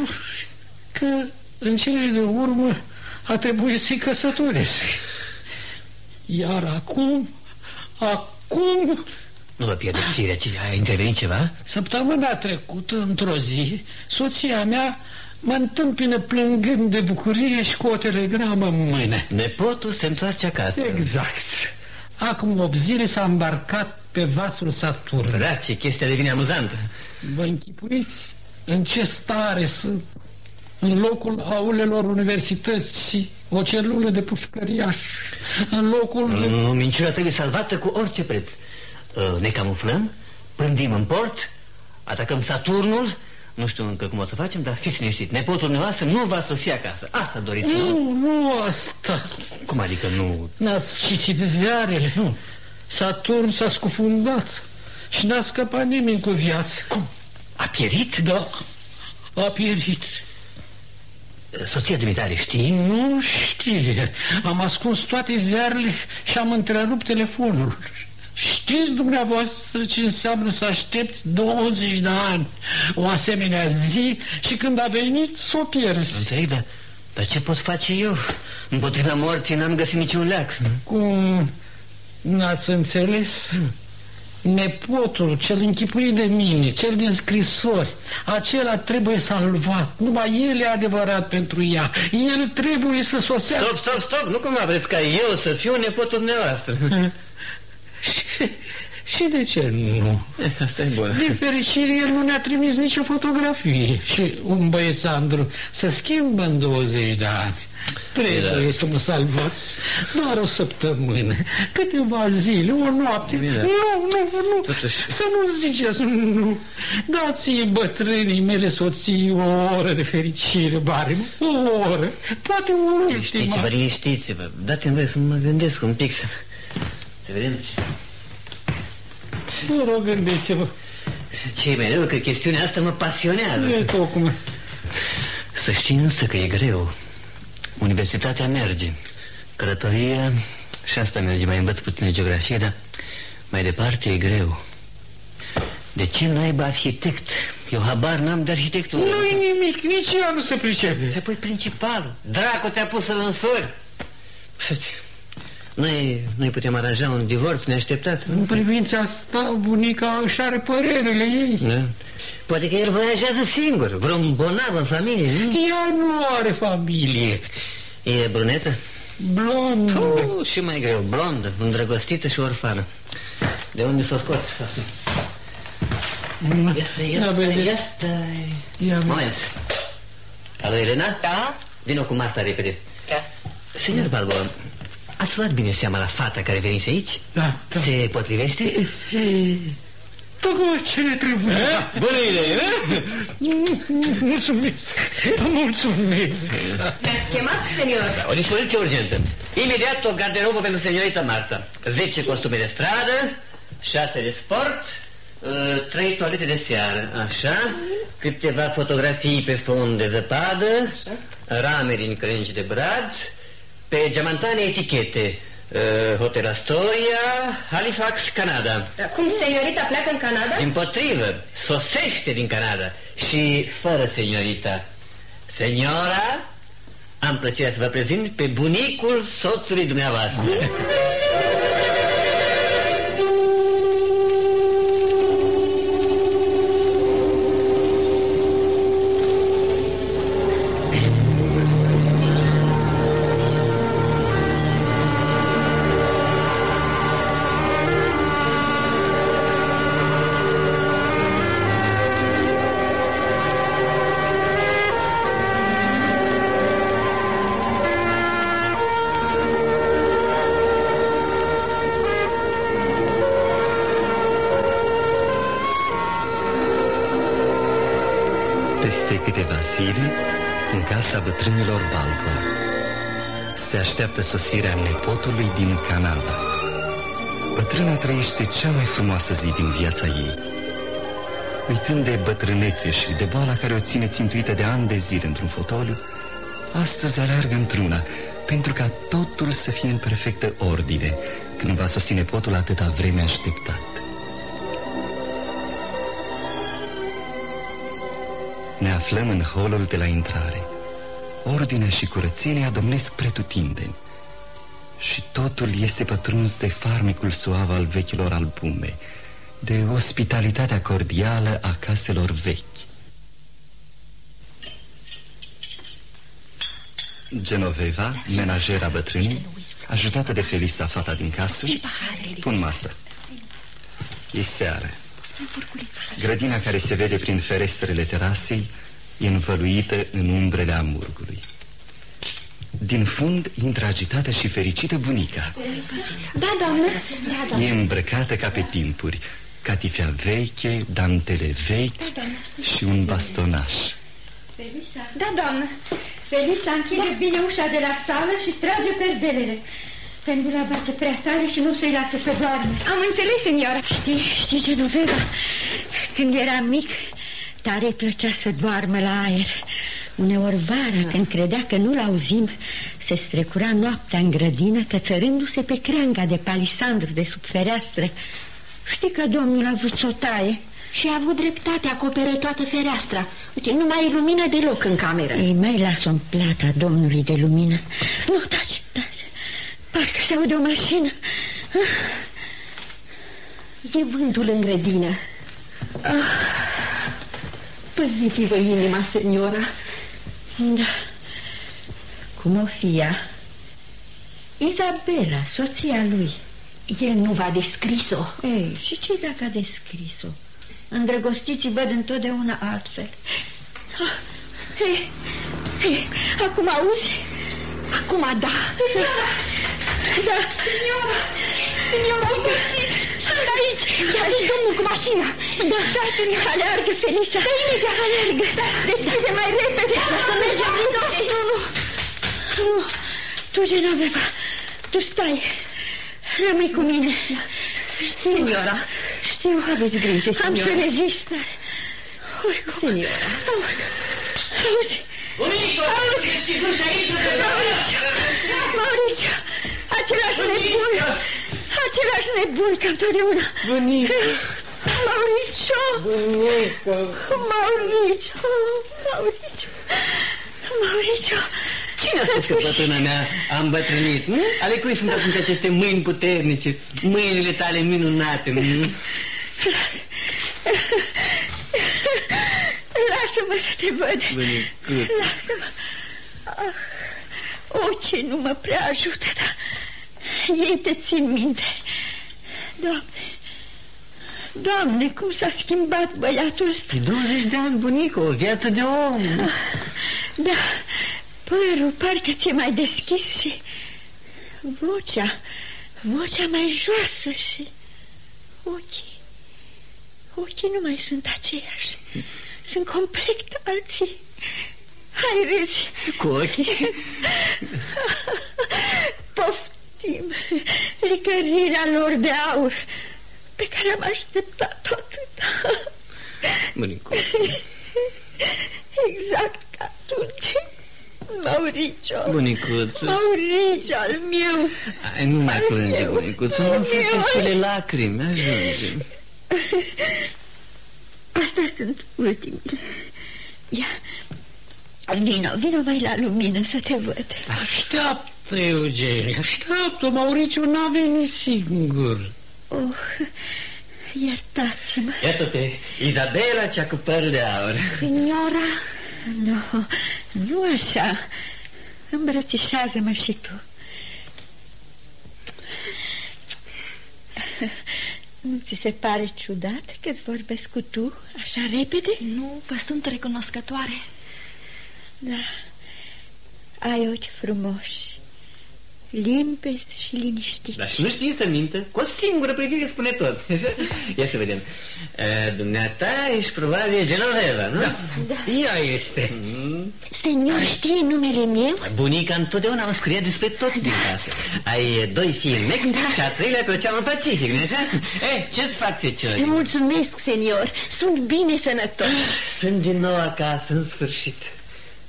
că în cele de urmă a trebuit să-i căsătoresc. Iar acum, acum Nu vă pierdeți firea, ci a intervenit ceva? Săptămâna trecută, într-o zi, soția mea mă întâmpină plângând de bucurie și cu o telegramă în mână. Nepotul se întoarce acasă. Exact. Acum 8 zile s-a îmbarcat pe vasul Saturn. Da, ce chestia devine amuzantă. Vă închipuiți în ce stare sunt în locul aulelor universității, o celulă de pușcăriaș, în locul... Nu, nu, minciuna trebuie salvată cu orice preț. Uh, Ne camuflăm, pândim în port, atacăm Saturnul, nu știu încă cum o să facem, dar fiți liniștit. Nepotul dumneavoastră nu va sosi acasă. Asta doriți, nu? Nu, nu asta. Cum adică nu? N-ați citit ziarele, nu? Saturn s-a scufundat și n-a scăpat nimeni cu viață. Cum? A pierit? Da, a pierit. Soția dumitare știe? Nu știe. Am ascuns toate ziarele și am întrerupt telefonul. Știți dumneavoastră ce înseamnă să aștepți 20 de ani o asemenea zi și când a venit să o pierzi? Înțeleg, dar, dar ce pot face eu? Împotriva morții n-am găsit niciun leac. Cum n-ați înțeles? Nepotul, cel închipuit de mine, cel din scrisori, acela trebuie salvat. Numai el e adevărat pentru ea. El trebuie să sosească. Stop, stop, stop! Nu cumva vreți ca eu să fiu nepotul dumneavoastră. Și de ce nu? Asta e bună. Din fericire, el nu ne-a trimis nicio fotografie. Și un băiețandru să schimbă în 20 de ani. Trebuie să mă salvați doar o săptămână, câteva zile, o noapte. Bine. Nu, nu, nu, Totuși- să nu ziceți, nu. Dați-i bătrânii mele soții o oră de fericire, Bari, o oră, poate o ultima. Liniștiți-vă, liniștiți-vă. Dați-mi voie să mă gândesc un pic să... Să vedem Vă rog, gândiți-vă. ce e mereu, că chestiunea asta mă pasionează. E tocmai. Să știi însă că e greu. Universitatea merge. Călătoria și asta merge. Mai învăț puțin geografie, dar mai departe e greu. De ce naiba arhitect? Eu habar n-am de arhitectură. Nu-i nimic, nici ea nu se pricepe. Se pui principal. Dracu te-a pus să-l însori. Noi, noi putem aranja un divorț neașteptat. În privința asta, bunica își are părerile ei. Da. Poate că el voiajează singur, vreun bonav în familie, nu? Ea nu are familie. E brunetă? Blond. Uh, și mai greu, blondă, îndrăgostită și orfană. De unde să o scot? Este, Ia este, vede. este... Ia vede. Moment. Alo, Elena? Da? Vino cu Marta repede. Da. Senor Balbo, ați luat bine seama la fata care venise aici? Da, da. Se potrivește? Tocmai ce ne trebuie. Bună idee, Mulțumesc. Mulțumesc. Mi-ați chemat, senior? O dispoziție urgentă. Imediat o garderobă pentru seniorita Marta. 10 costume de stradă, 6 de sport, uh, 3 toalete de seară. Așa. câteva fotografii pe fond de zăpadă, rame din crengi de brad, pe geamantane etichete, uh, Hotel Astoria, Halifax, Canada. Cum seniorita pleacă în Canada? Din potrivă, sosește din Canada și fără seniorita. Seniora, am plăcerea să vă prezint pe bunicul soțului dumneavoastră. [laughs] așteaptă sosirea nepotului din Canada. Bătrâna trăiește cea mai frumoasă zi din viața ei. Uitând de bătrânețe și de boala care o ține țintuită de ani de zile într-un fotoliu, astăzi aleargă într-una, pentru ca totul să fie în perfectă ordine, când va sosi nepotul atâta vreme așteptat. Ne aflăm în holul de la intrare. Ordinea și curățenia domnesc pretutindeni. Și totul este pătruns de farmecul suav al vechilor albume, de ospitalitatea cordială a caselor vechi. Genoveva, menajera bătrânii, ajutată de Felisa, fata din casă, pun masă. E seară. Grădina care se vede prin ferestrele terasei e învăluită în umbrele amurgului. Din fund intră agitată și fericită bunica. Da, doamnă. Da, doamnă. E îmbrăcată ca pe timpuri, catifea veche, dantele vechi și un bastonaș. Da, doamnă. Felisa închide da. bine ușa de la sală și trage perdelele. Pendula bate prea tare și nu se-i lasă să doarme. Am înțeles, seniora. Știi, știi ce Genoveva? Când eram mic, tare îi plăcea să doarmă la aer. Uneori vara, da. când credea că nu-l auzim, se strecura noaptea în grădină, cățărându-se pe creanga de palisandru de sub fereastră. Știi că domnul a vrut să o taie? Și a avut dreptate, acoperă toată fereastra. Uite, nu mai e lumină deloc în cameră. Ei, mai las-o în plata domnului de lumină. Nu, taci, taci. Parcă se aude o mașină. E vântul în grădină. Ah. Păziți-vă inima, seniora. Da. Cum o fi ea? Izabela, soția lui. El nu v-a descris-o. Ei, și ce dacă a descris-o? Îndrăgostiții văd întotdeauna altfel. Ah, ei, ei, acum auzi? Acum da. Da. Signora, signora, ai găsit. Sunt aici. E aici domnul cu mașina. Da, da, signora. Aleargă, Felisa. Da, imediat. Aleargă. Da. Deschide mai repede. Da, să mergem. Nu, nu, nu. Nu, tu, Genoveva, tu stai. Rămâi cu mine. Știu. Signora. Știu. Aveți grijă, signora. Am să rezist, dar... Oricum. Signora. Auzi. Bunico! Auzi. Mauricio, același nebun. Același nebun ca întotdeauna. Bunico! Mauricio! Bunico! Mauricio! Mauricio! Mauricio! Cine a spus că bătrâna mea a îmbătrânit? Nu? Ale cui sunt atunci aceste mâini puternice? Mâinile tale minunate? Nu? Lasă-mă să te văd. Bunicuț. Lasă-mă. Ah, ochii nu mă prea ajută, dar ei te țin minte. Doamne, Doamne, cum s-a schimbat băiatul ăsta. 20 de ani, bunico, o viață de om. Da, părul parcă ți-e mai deschis și vocea, vocea mai joasă și ochii, ochii nu mai sunt aceiași. Sunt complet alții. Hai, râzi. Cu ochii? [laughs] Poftim timp licărirea lor de aur pe care am așteptat atât. Mânico. Exact ca atunci. Mauricio. Bunicuț. Mauricio al meu. Ai, nu mai plânge, bunicuț. Nu mai plânge lacrimi. Ajunge. Astea sunt ultimele. Ia, vino, vino mai la lumină să te văd. Așteaptă. Eugenie, așteaptă. Mauricio n-a venit singur. Oh, iertați-mă. Iată-te, Izabela cea cu păr de aur. Signora, nu, nu așa. Îmbrățișează-mă și tu. Nu ți se pare ciudat că-ți vorbesc cu tu așa repede? Nu, vă sunt recunoscătoare. Da, ai ochi frumoși, limpezi și liniștiți. Dar și nu știe să mintă. Cu o singură privire spune tot. [laughs] Ia să vedem. E, dumneata ești probabil Genoveva, nu? Da. Da. Ea este. Mm. Senior, știe numele meu? Bunica întotdeauna îmi scrie despre toți din casă. Ai doi fii în Mexic Da. și a treilea pe Oceanul Pacific, nu așa? Eh, ce-ți fac, feciori? Îi mulțumesc, senior. Sunt bine sănătos. Sunt din nou acasă, în sfârșit.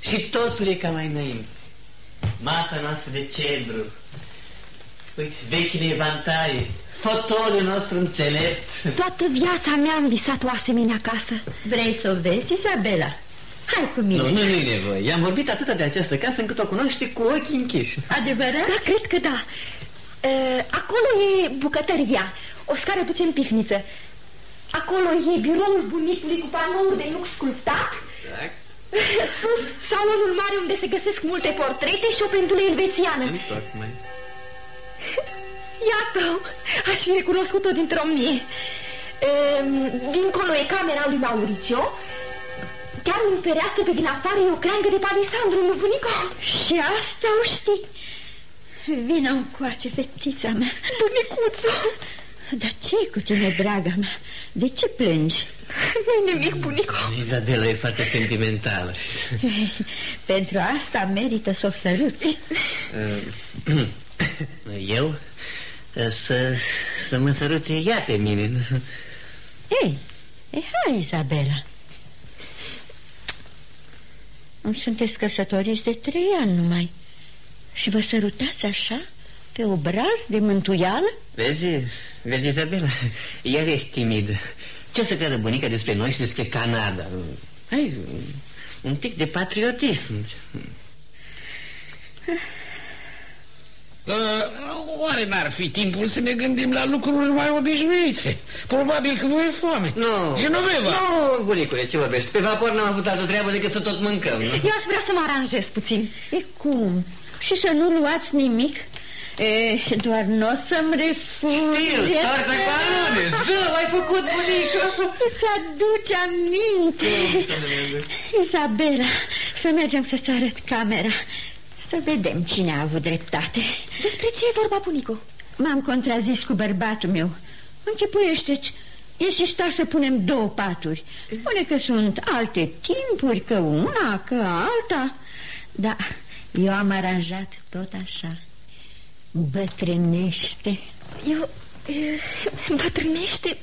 Și totul e ca mai înainte. Masa noastră de cedru. Uite, vechile evantaie. Fotoliul nostru înțelept. Toată viața mea am visat o asemenea casă. Vrei să o vezi, Isabela? Hai cu mine. Nu, nu, nu-i nevoie. I-am vorbit atât de această casă încât o cunoaște cu ochii închiși. Adevărat? Da, cred că da. Uh, acolo e bucătăria. O scară duce în pivniță. Acolo e biroul bunicului cu panouri de lux sculptat. Exact. Sus, [laughs] salonul mare unde se găsesc multe portrete și o pendulă elvețiană. Tocmai. [laughs] Iată, aș fi recunoscut-o dintr-o mie. Ehm, Dincolo e camera lui Mauricio. Chiar în fereastră pe din afară e o creangă de palisandru, nu bunico? Și asta o știi. Vino încoace, fetița mea. Bunicuțu! Dar ce cu tine, draga mea? De ce plângi? [laughs] Nu nimic, bunico. Izabela e foarte sentimentală. [laughs] Pentru asta merită să o săruți. [clears throat] Eu? Să, să mă sărute ea pe mine. [laughs] Ei, e, hai, Isabela. Nu sunteți căsătoriți de trei ani numai. Și vă sărutați așa, pe obraz de mântuială? Vezi, vezi, Izabela, iar ești timid. Ce să creadă bunica despre noi și despre Canada? Hai, un pic de patriotism. Uh, oare n-ar fi timpul să ne gândim la lucruri mai obișnuite? Probabil că vă e foame. Nu. Genoveva! Nu, bunicule, ce vorbești? Pe vapor n-am avut altă treabă decât să tot mâncăm, nu? Eu aș vrea să mă aranjez puțin. E cum? Și să nu luați nimic? E, doar nu o să-mi refuzi. Știu, tortă cu alune. Zău, ai făcut, bunică. Îți aduce aminte. Isabela, să mergem să-ți arăt camera. Să vedem cine a avut dreptate. Despre ce e vorba, bunico? M-am contrazis cu bărbatul meu. Închipuiește-ți, insista să punem două paturi. Spune că sunt alte timpuri, că una, că alta. Da, eu am aranjat tot așa. Bătrânește. Eu... eu bătrânește...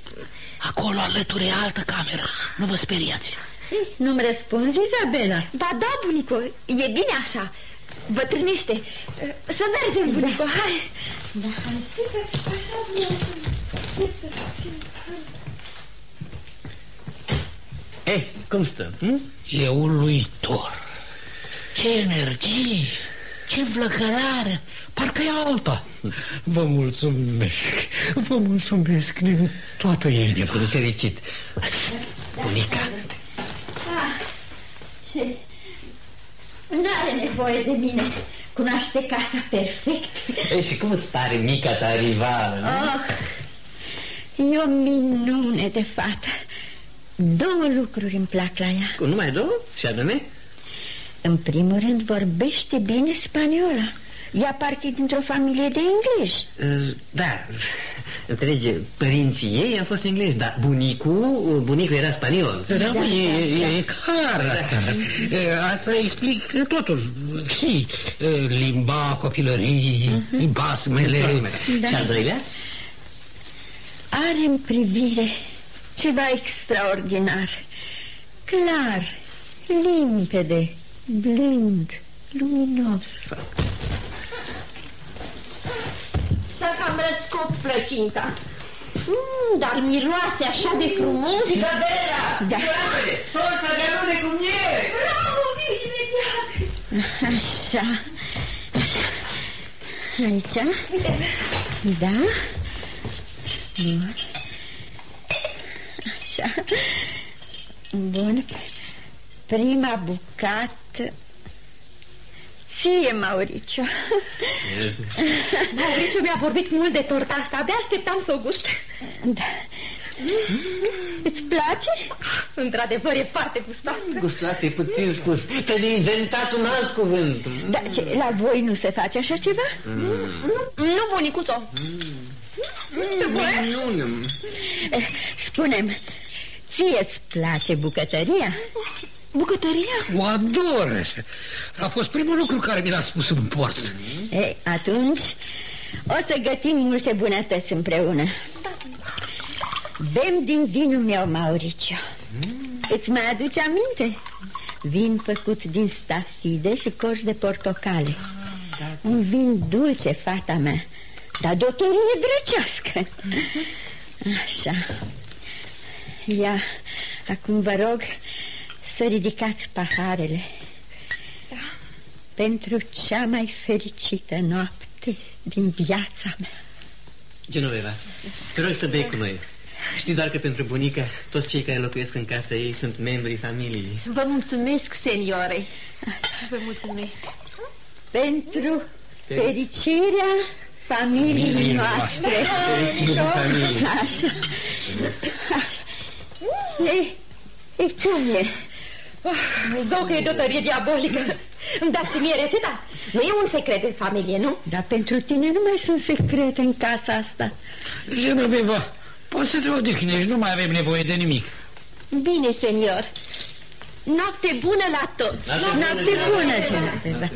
Acolo alături e altă cameră. Nu vă speriați. Ei, Nu-mi răspunzi, Isabela? Ba da, bunico, e bine așa. Bătrânește. Să mergem, bunico, hai. Da, hai. Așa vreau. Ei, cum stă? Hm? E uluitor. Ce energie, ce vlăcărare, parcă e alta. Vă mulțumesc, vă mulțumesc din toată inima. Sunt fericit. Bunica, Ah, ce... N-are nevoie de mine. Cunoaște casa perfect. Ei, și cum îți pare mica ta rivală, nu? Oh, e o minune de fată. Două lucruri îmi plac la ea. Cu numai două? Și anume? În primul rând vorbește bine spaniola. Ea parcă e dintr-o familie de englezi. Uh, Da, înțelege, părinții ei au fost englezi, dar bunicul, bunicul era spaniol. Da, da, e, e, e clar asta. E, Asta explic totul. Și e, limba copilării, basmele. Da. Și al doilea? Are în privire ceva extraordinar. Clar, limpede, blând, luminos. Să cam răscop plăcinta. Mm, dar miroase așa de frumos. Isabela! Da. Torta de alude cu miere! Bravo, vii imediat. Așa. Așa. Aici. Da. Bun. Așa. Bun. Prima bucată. Ție, Mauriciu. [laughs] Mauriciu mi-a vorbit mult de torta asta. Abia așteptam să o gust. Da. Îți place? Într-adevăr, e foarte gustoasă. Gustoasă e puțin spus. Te-ai inventat un alt cuvânt. Da, ce, la voi nu se face așa ceva? Nu, nu, bunicuțo. Nu, nu. Eh, Spune-mi, ție-ți place bucătăria? Bucătăria? O ador. A fost primul lucru care mi l-a spus în port. Ei, atunci o să gătim multe bunătăți împreună. Bem din vinul meu, Mauricio. Îți mai aduce aminte? Vin făcut din stafide și corș de portocale. Un vin dulce, fata mea, dar de o tărie drăcească. Așa. Ia, acum vă rog să ridicați paharele. Pentru cea mai fericită noapte din viața mea. Genoveva, te rog să bei cu noi. Știi doar că pentru bunica, toți cei care locuiesc în casa ei sunt membrii familiei. Vă mulțumesc, seniore. Vă mulțumesc. Pentru fericirea familiei noastre. Fericirea familiei. Așa. Ei, ei, cum e? Zău că e de o tărie diabolică. Îmi dați mie rețeta? Nu e un secret de familie, nu? Dar pentru tine nu mai sunt secrete în casa asta. Genoveva, poți să te odihnești, nu mai avem nevoie de nimic. Bine, senior. Noapte bună la toți. Noapte bună, Genoveva.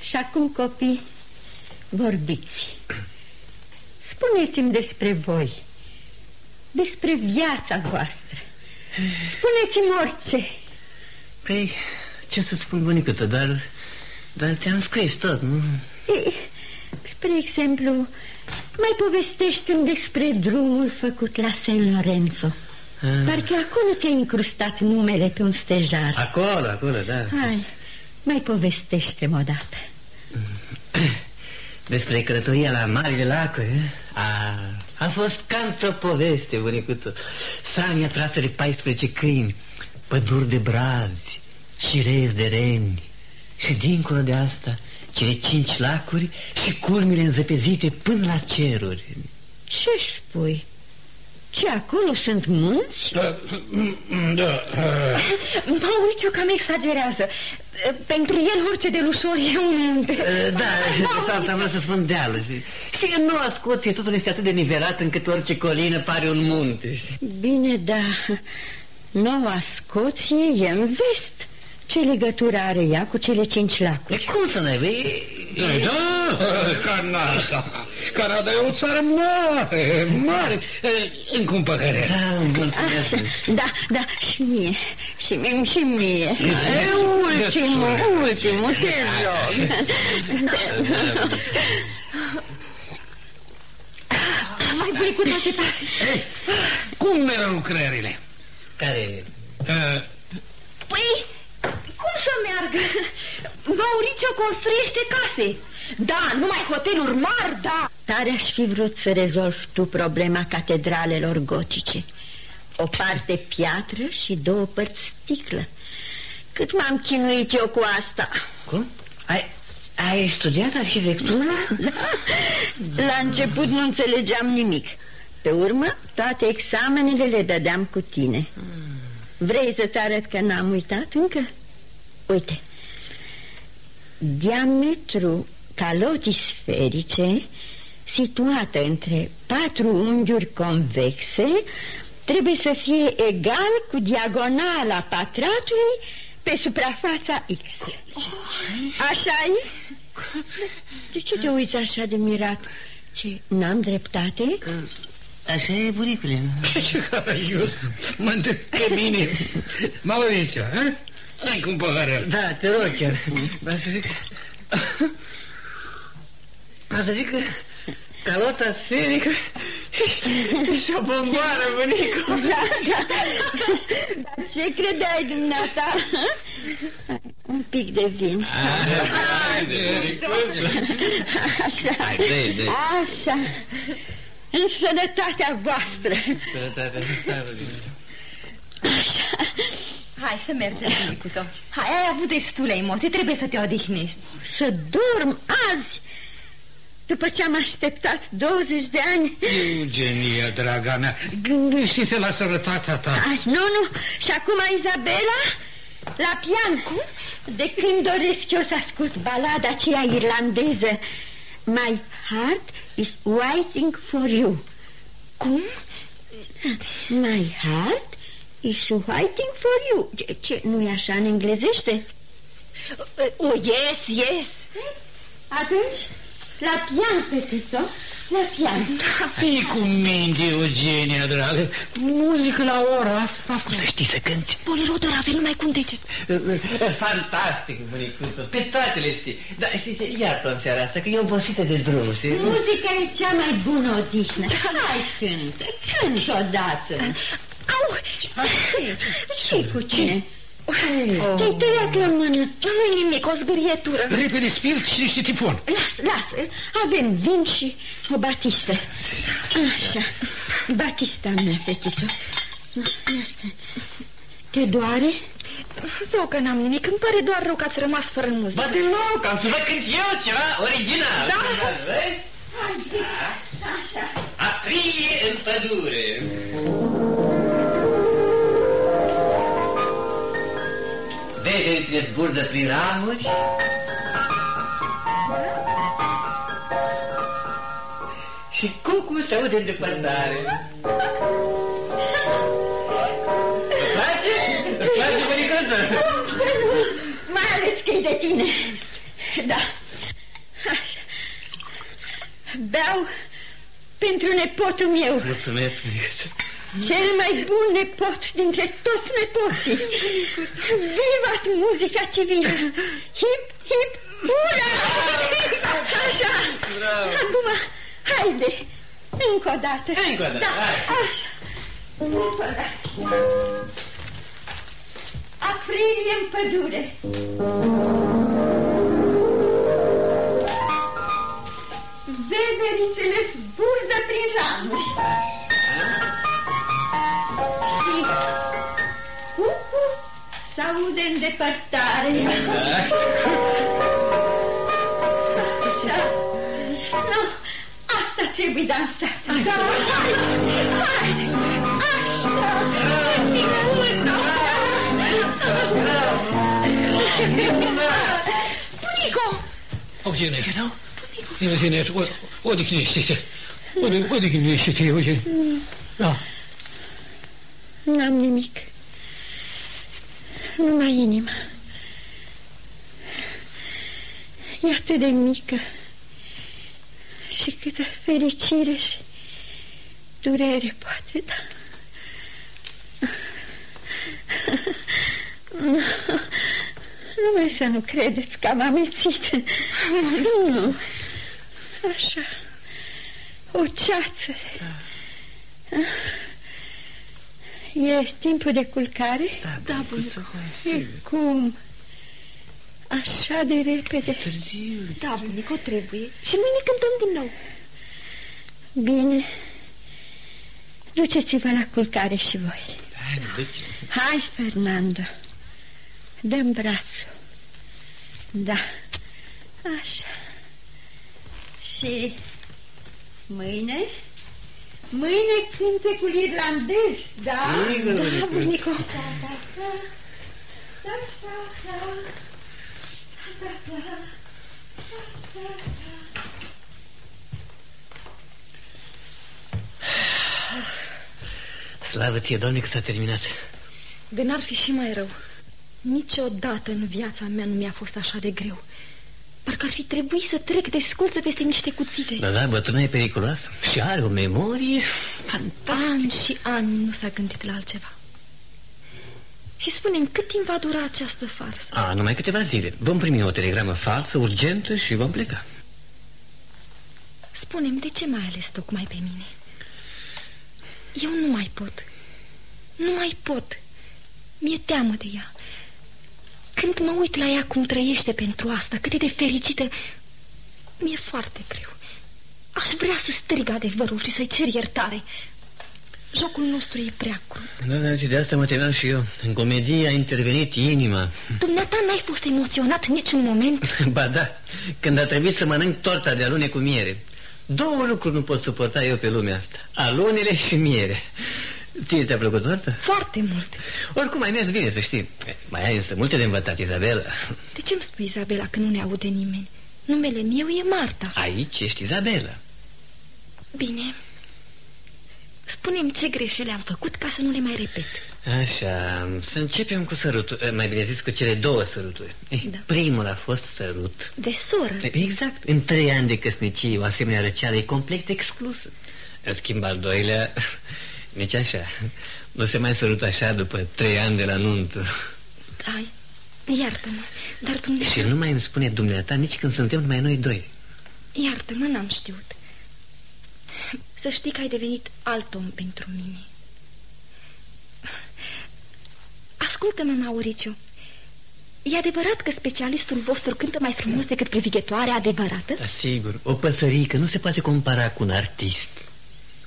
Și acum, copii, vorbiți. Spuneți-mi despre voi, despre viața voastră. Spuneți-mi orice. Păi, ce să spun, bunicuță, dar... Dar ți-am scris tot, nu? Ei, spre exemplu, mai povestește-mi despre drumul făcut la San Lorenzo. Ah. Parcă acolo ți-a incrustat numele pe un stejar. Acolo, acolo, da. Hai, mai povestește-mi odată. [clears throat] Despre călătoria la Marile Lacuri, eh? a, a fost ca într-o poveste, bunicuță. Sania trasă de 14 câini, păduri de brazi, șirezi de reni și dincolo de asta cele cinci lacuri și culmile înzăpezite până la ceruri. Ce spui? Ce, acolo sunt munți? Da, da, [laughs] Mauricio cam exagerează. Pentru el orice de lușor e un munte. Eh, Da, [laughs] de fapt am vrut să spun deală și, și în Noua Scoție totul este atât de nivelat încât orice colină pare un munte. Bine, da. Noua Scoție e în vest. Ce legătură are ea cu cele cinci De lacuri? cum să n-ai, băi? da, Canada. Canada e o țară mare, mare. Eh, Încă un păcăret. Da, mulțumesc. Așa, da, da, și mie, și mie, și mie. E ultimul, ultimul, te rog. Mai bunicuța ce tare. Cum merg lucrările? Care? Eh, Păi, cum să meargă? Mauricio construiește case. Da, numai hoteluri mari, da. Tare aș fi vrut să rezolvi tu problema catedralelor gotice. O parte piatră și două părți sticlă. Cât m-am chinuit eu cu asta. Cum? Ai, ai studiat arhitectura? [laughs] La început nu înțelegeam nimic. Pe urmă, toate examenele le dădeam cu tine. Vrei să-ți arăt că n-am uitat încă? Uite, diametru calotii sferice, situată între patru unghiuri convexe, trebuie să fie egal cu diagonala pătratului pe suprafața X. așa e? De ce te uiți așa de mirat? Ce, n-am dreptate? Așa e, bunicule. Ce caragios, [laughs] mă întreb pe mine. Mauricio, ha? Hai cu un paharel. Da, te rog chiar. Vreau să zic... Vreau să zic că calota sferică și o bomboară, bunicu. Da, da. Dar ce credeai dumneata? Un pic de vin. Așa. Hai, dă-i, dă-i. Așa. În sănătatea voastră. Sănătatea Așa. Hai să mergem, Nicuțo. Hai, ai avut destule emoții, trebuie să te odihnești. Să dorm azi. După ce am așteptat 20 de ani. Eugenia, draga mea, gândește-te la sănătatea ta. Azi, nu, nu. Și acum, Izabela, la pian. Cum? De când doresc eu să ascult balada aceea irlandeză. My heart is waiting for you. Cum? My heart is waiting for you. Ce, ce nu-i așa în englezește? Oh, yes, yes. Atunci, la pian, fetițo, la pian. Fii cu minte, Eugenia, dragă. Muzică la ora asta. Tu știi să cânti? Bolero Doravel, numai cum deceți. Fantastic, bunicuță, pe toate le știi. Dar știi ce, iartă în seara asta, că e obosită de drum, știi? Muzica e cea mai bună odihnă. Hai, cântă, cântă odată. Au! ce cu cine? Te-ai tăiat la mână. Nu-i nimic, o zgârietură. Repede spirit și niște tipon. Lasă, lasă, avem vin și o batistă. Așa, batista mea, fetiță. Te doare? Zău că n-am nimic, îmi pare doar rău că ați rămas fără muzică. Ba deloc, am să văd cânt eu ceva original. Da. Vezi? Așa. Aprilie în pădure. Vedeți zburdă prin ramuri? Și cucu se aude în depărtare. Îți place? Îți place, bunicuță? Mai ales că e de tine. Da. Așa. Beau pentru nepotul meu. Mulțumesc, bunicuță. Cel mai bun nepot dintre toți nepoții. Vivat muzica civilă! Hip, hip, ura! Așa! Bravo! Acum, haide! Încă o dată! Încă o dată, da, hai. Așa! Încă o dată! Aprilie în pădure! Veverițele zburdă prin ramuri. Și cucu s-aude în depărtare. Așa. Nu, asta trebuie dansat. Da, hai, hai, așa. Bunico! Eugenia, Eugenia, o- odihnește-te. Odi- Odihnește-te, Eugenia. Da. N-am nimic. Numai inima. E atât de mică. Și câtă fericire și durere poate da. Numai să nu credeți că am amețit. Nu. Așa. O ceață. E timpul de culcare? Da, Da, bunicu. E cum? Așa de repede. Târziu. Da, bunico, trebuie. Și mâine cântăm din nou. Bine. Duceți-vă la culcare și voi. Hai, duce. Hai, Fernando. Dăm brațul. Da. Așa. Și mâine? Mâine cântecul irlandez, da? Sigur, da, bunicuț. bunico. Da, da, da. Da, da, da. Da, da, da. Da, da, da. Slavă ție, Doamne, că s-a terminat. De n-ar fi și mai rău. Niciodată în viața mea nu mi-a fost așa de greu. Parcă ar fi trebuit să trec de scolță peste niște cuțite. Da, da, bătrâna e periculoasă și are o memorie fantastică. Ani și ani nu s-a gândit la altceva. Și spunem cât timp va dura această farsă? A, numai câteva zile. Vom primi o telegramă falsă, urgentă și vom pleca. Spunem de ce mai ales tocmai pe mine? Eu nu mai pot. Nu mai pot. Mi-e teamă de ea. Când mă uit la ea cum trăiește pentru asta, cât e de fericită, mi-e foarte greu. Aș vrea să strig adevărul și să-i cer iertare. Jocul nostru e prea crud. Da, da, și de asta mă temeam și eu. În comedie a intervenit inima. Dumneata n-ai fost emoționat niciun moment? [laughs] ba da, când a trebuit să mănânc torta de alune cu miere. Două lucruri nu pot suporta eu pe lumea asta. Alunele și miere. Ție ți-a plăcut torta? Foarte mult. Oricum ai mers bine, să știi. Mai ai însă multe de învățat, Izabela. De ce îmi spui, Izabela, că nu ne aude nimeni? Numele meu e Marta. Aici ești Izabela. Bine. Spunem ce greșeli am făcut ca să nu le mai repet. Așa, să începem cu sărutul, eh, mai bine zis cu cele două săruturi. Eh, da. Primul a fost sărut. De soră. Exact. În trei ani de căsnicie, o asemenea răceală e complet exclusă. În schimb, al doilea, nici așa. Nu se mai sărută așa după trei ani de la nuntă. Ai, iartă-mă, dar Dumnezeu... Și nu mai îmi spune dumneata nici când suntem numai noi doi. Iartă-mă, n-am știut. Să știi că ai devenit alt om pentru mine. Ascultă-mă, Mauriciu. E adevărat că specialistul vostru cântă mai frumos decât previghetoarea adevărată? Da, sigur. O păsărică nu se poate compara cu un artist.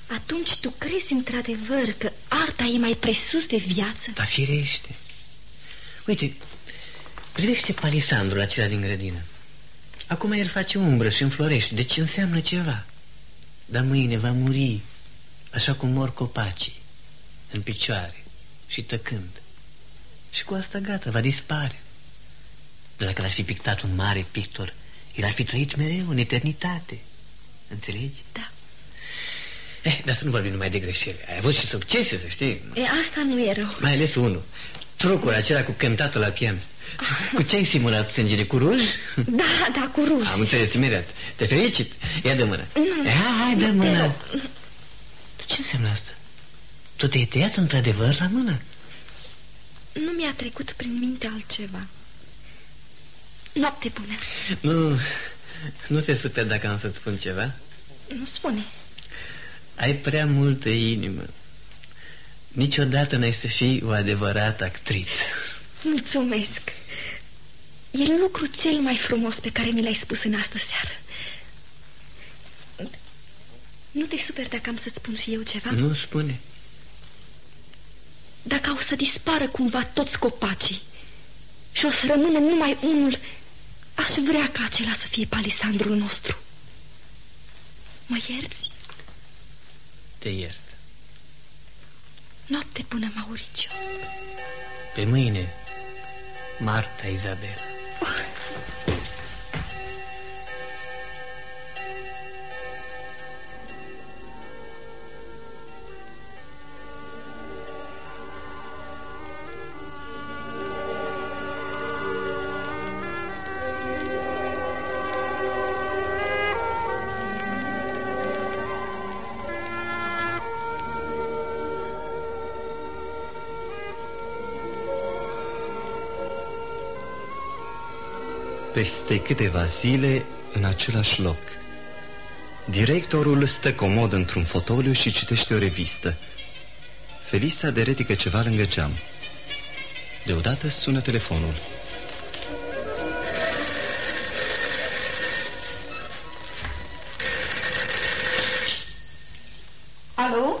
Atunci tu crezi într-adevăr că arta e mai presus de viață? Da, firește. Uite, privește palisandrul acela din grădină. Acum el face umbră și înflorește, deci înseamnă ceva. Dar mâine va muri, așa cum mor copacii, în picioare și tăcând. Și cu asta gata, va dispare. Dar dacă l-ar fi pictat un mare pictor, el ar fi trăit mereu în eternitate. Înțelegi? Da. Eh, dar să nu vorbim numai de greșeli. Ai avut și succese, să știi. E, asta nu e rău. Mai ales unul. Trucul acela cu cântatul la pian. Cu ce ai simulat sângele? Cu ruj? Da, da, cu ruj. Am înțeles imediat. Te fericit? Ia de mână. Nu. Ia, hai de mână. Ce înseamnă asta? Tu te-ai tăiat într-adevăr la mână? Nu mi-a trecut prin minte altceva. Noapte bună. Nu, nu te super dacă am să-ți spun ceva? Nu spune. Ai prea multă inimă. Niciodată n-ai să fii o adevărată actriță. Mulțumesc. E lucru cel mai frumos pe care mi l-ai spus în astă seară. Nu te super dacă am să-ți spun și eu ceva? Nu spune. Dacă au să dispară cumva toți copacii și o să rămână numai unul, aș vrea ca acela să fie palisandrul nostru. Mă ierți? Te iert. Noapte bună, Mauricio. Pe mâine, Marta Isabel. Peste câteva zile, în același loc. Directorul stă comod într-un fotoliu și citește o revistă. Felisa deretică ceva lângă geam. Deodată sună telefonul. Alo?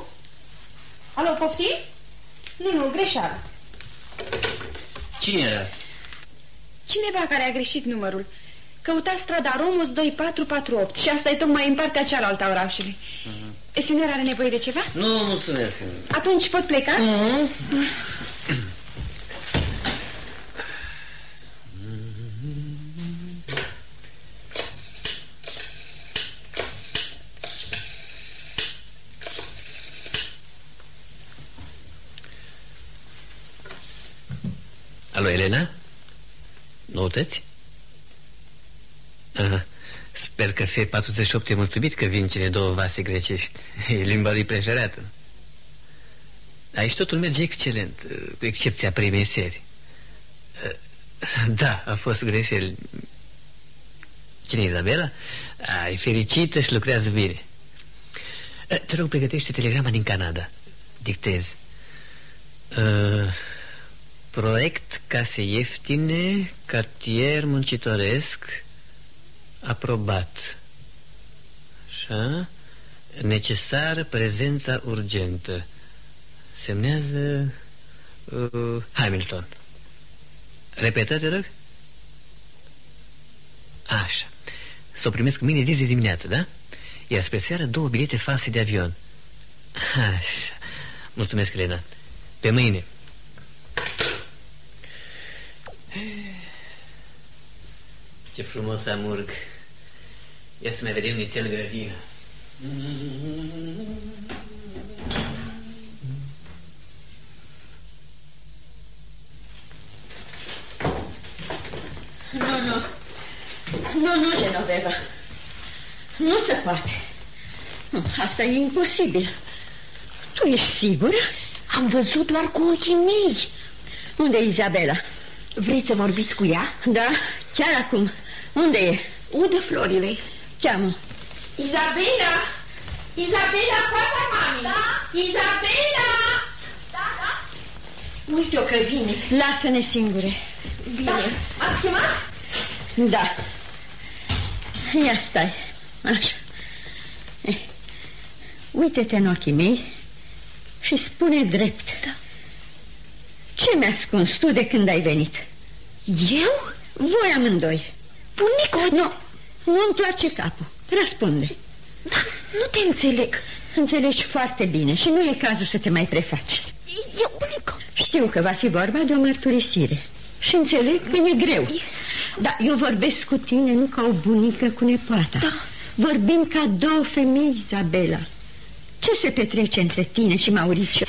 Alo, poftim? Nu, nu, greșeală. Cine era? Cineva care a greșit numărul. Căuta strada Romus 2448 și asta e tocmai în partea cealaltă a orașului. Uh-huh. Sinera are nevoie de ceva? Nu, mulțumesc. Atunci pot pleca? Uh-huh. Alo, Elena? Noutăți? Uh, sper că F48 e mulțumit că vin cele două vase grecești. [laughs] E limba lui preferată. Aici totul merge excelent, cu excepția primei seri. Da, a fost greșel. Cine e Izabela? A, e fericită și lucrează bine. Te rog, pregătește telegrama din Canada. Dictez. Uh, proiect case ieftine, cartier muncitoresc, aprobat. Așa. Necesară prezența urgentă. Semnează uh, Hamilton. Repetă, te rog? Așa. Să o primesc mâine de dimineață, da? Iar spre seară două bilete false de avion. Așa. Mulțumesc, Elena. Pe mâine. Ce frumos amurg. Ia să mai vedem nițel grădină. Nu, nu. Nu, nu, Genoveva. Nu se poate. Asta e imposibil. Tu ești sigură? Am văzut doar cu ochii mei. Unde e Izabela? Vreți să vorbiți cu ea? Da, chiar acum. Unde e? Udă florile. Cheamă. Izabela! Izabela, fata mami! Da? Izabela! Da, da? Uite-o că vine. Lasă-ne singure. Bine. Da. Ați chemat? Da. Ia stai. Așa. Eh. Uite-te în ochii mei și spune drept. Da. Ce mi-a ascuns tu de când ai venit? Eu? Voi amândoi. Bunico... Nu, nu-mi place capul. Răspunde. Da, nu te înțeleg. Înțelegi foarte bine și nu e cazul să te mai prefaci. Eu, bunico... Știu că va fi vorba de o mărturisire. Și înțeleg că e greu. Dar eu vorbesc cu tine nu ca o bunică cu nepoata. Da. Vorbim ca două femei, Isabela. Ce se petrece între tine și Mauricio?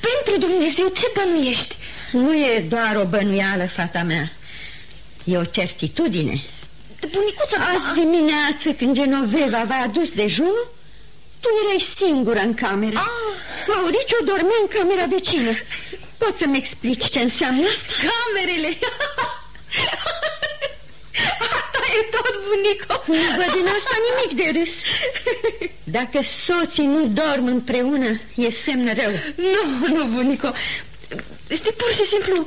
Pentru Dumnezeu, ce bănuiești? Nu e doar o bănuială, fata mea. E o certitudine. Bunicuță, Azi dimineață, când Genoveva v-a adus dejunul, tu erai singură în cameră. Ah. Mauricio dormea în camera vecină. Poți să-mi explici ce înseamnă asta? Camerele! Asta e tot, bunico. Nu văd din asta nimic de râs. Dacă soții nu dorm împreună, e semn rău. Nu, nu, bunico. Este pur și simplu...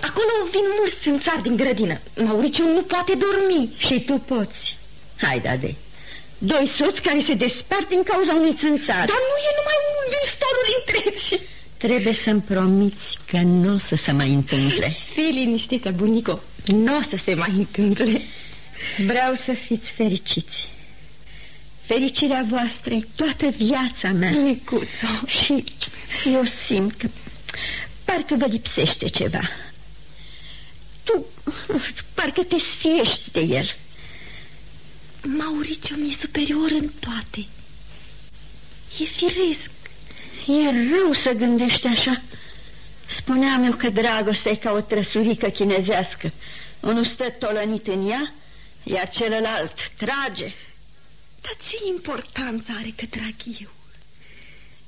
Acolo vin mulți țânțari din grădină. Mauricio nu poate dormi. Și tu poți. Hai, Dade. Doi soți care se despart din cauza unui țânțar. Dar nu e numai unul din storuri întregi. Trebuie să-mi promiți că nu o să se mai întâmple. Fii liniștită, bunico. Nu o să se mai întâmple. Vreau să fiți fericiți. Fericirea voastră e toată viața mea. Micuțo. Și eu simt că parcă vă lipsește ceva. Tu parcă te sfiești de el. Mauricio mi-e superior în toate. E firesc. E rău să gândești așa. Spuneam eu că dragostea e ca o trăsurică chinezească. Unul stă tolănit în ea, iar celălalt trage. Dar ce importanță are că trag eu?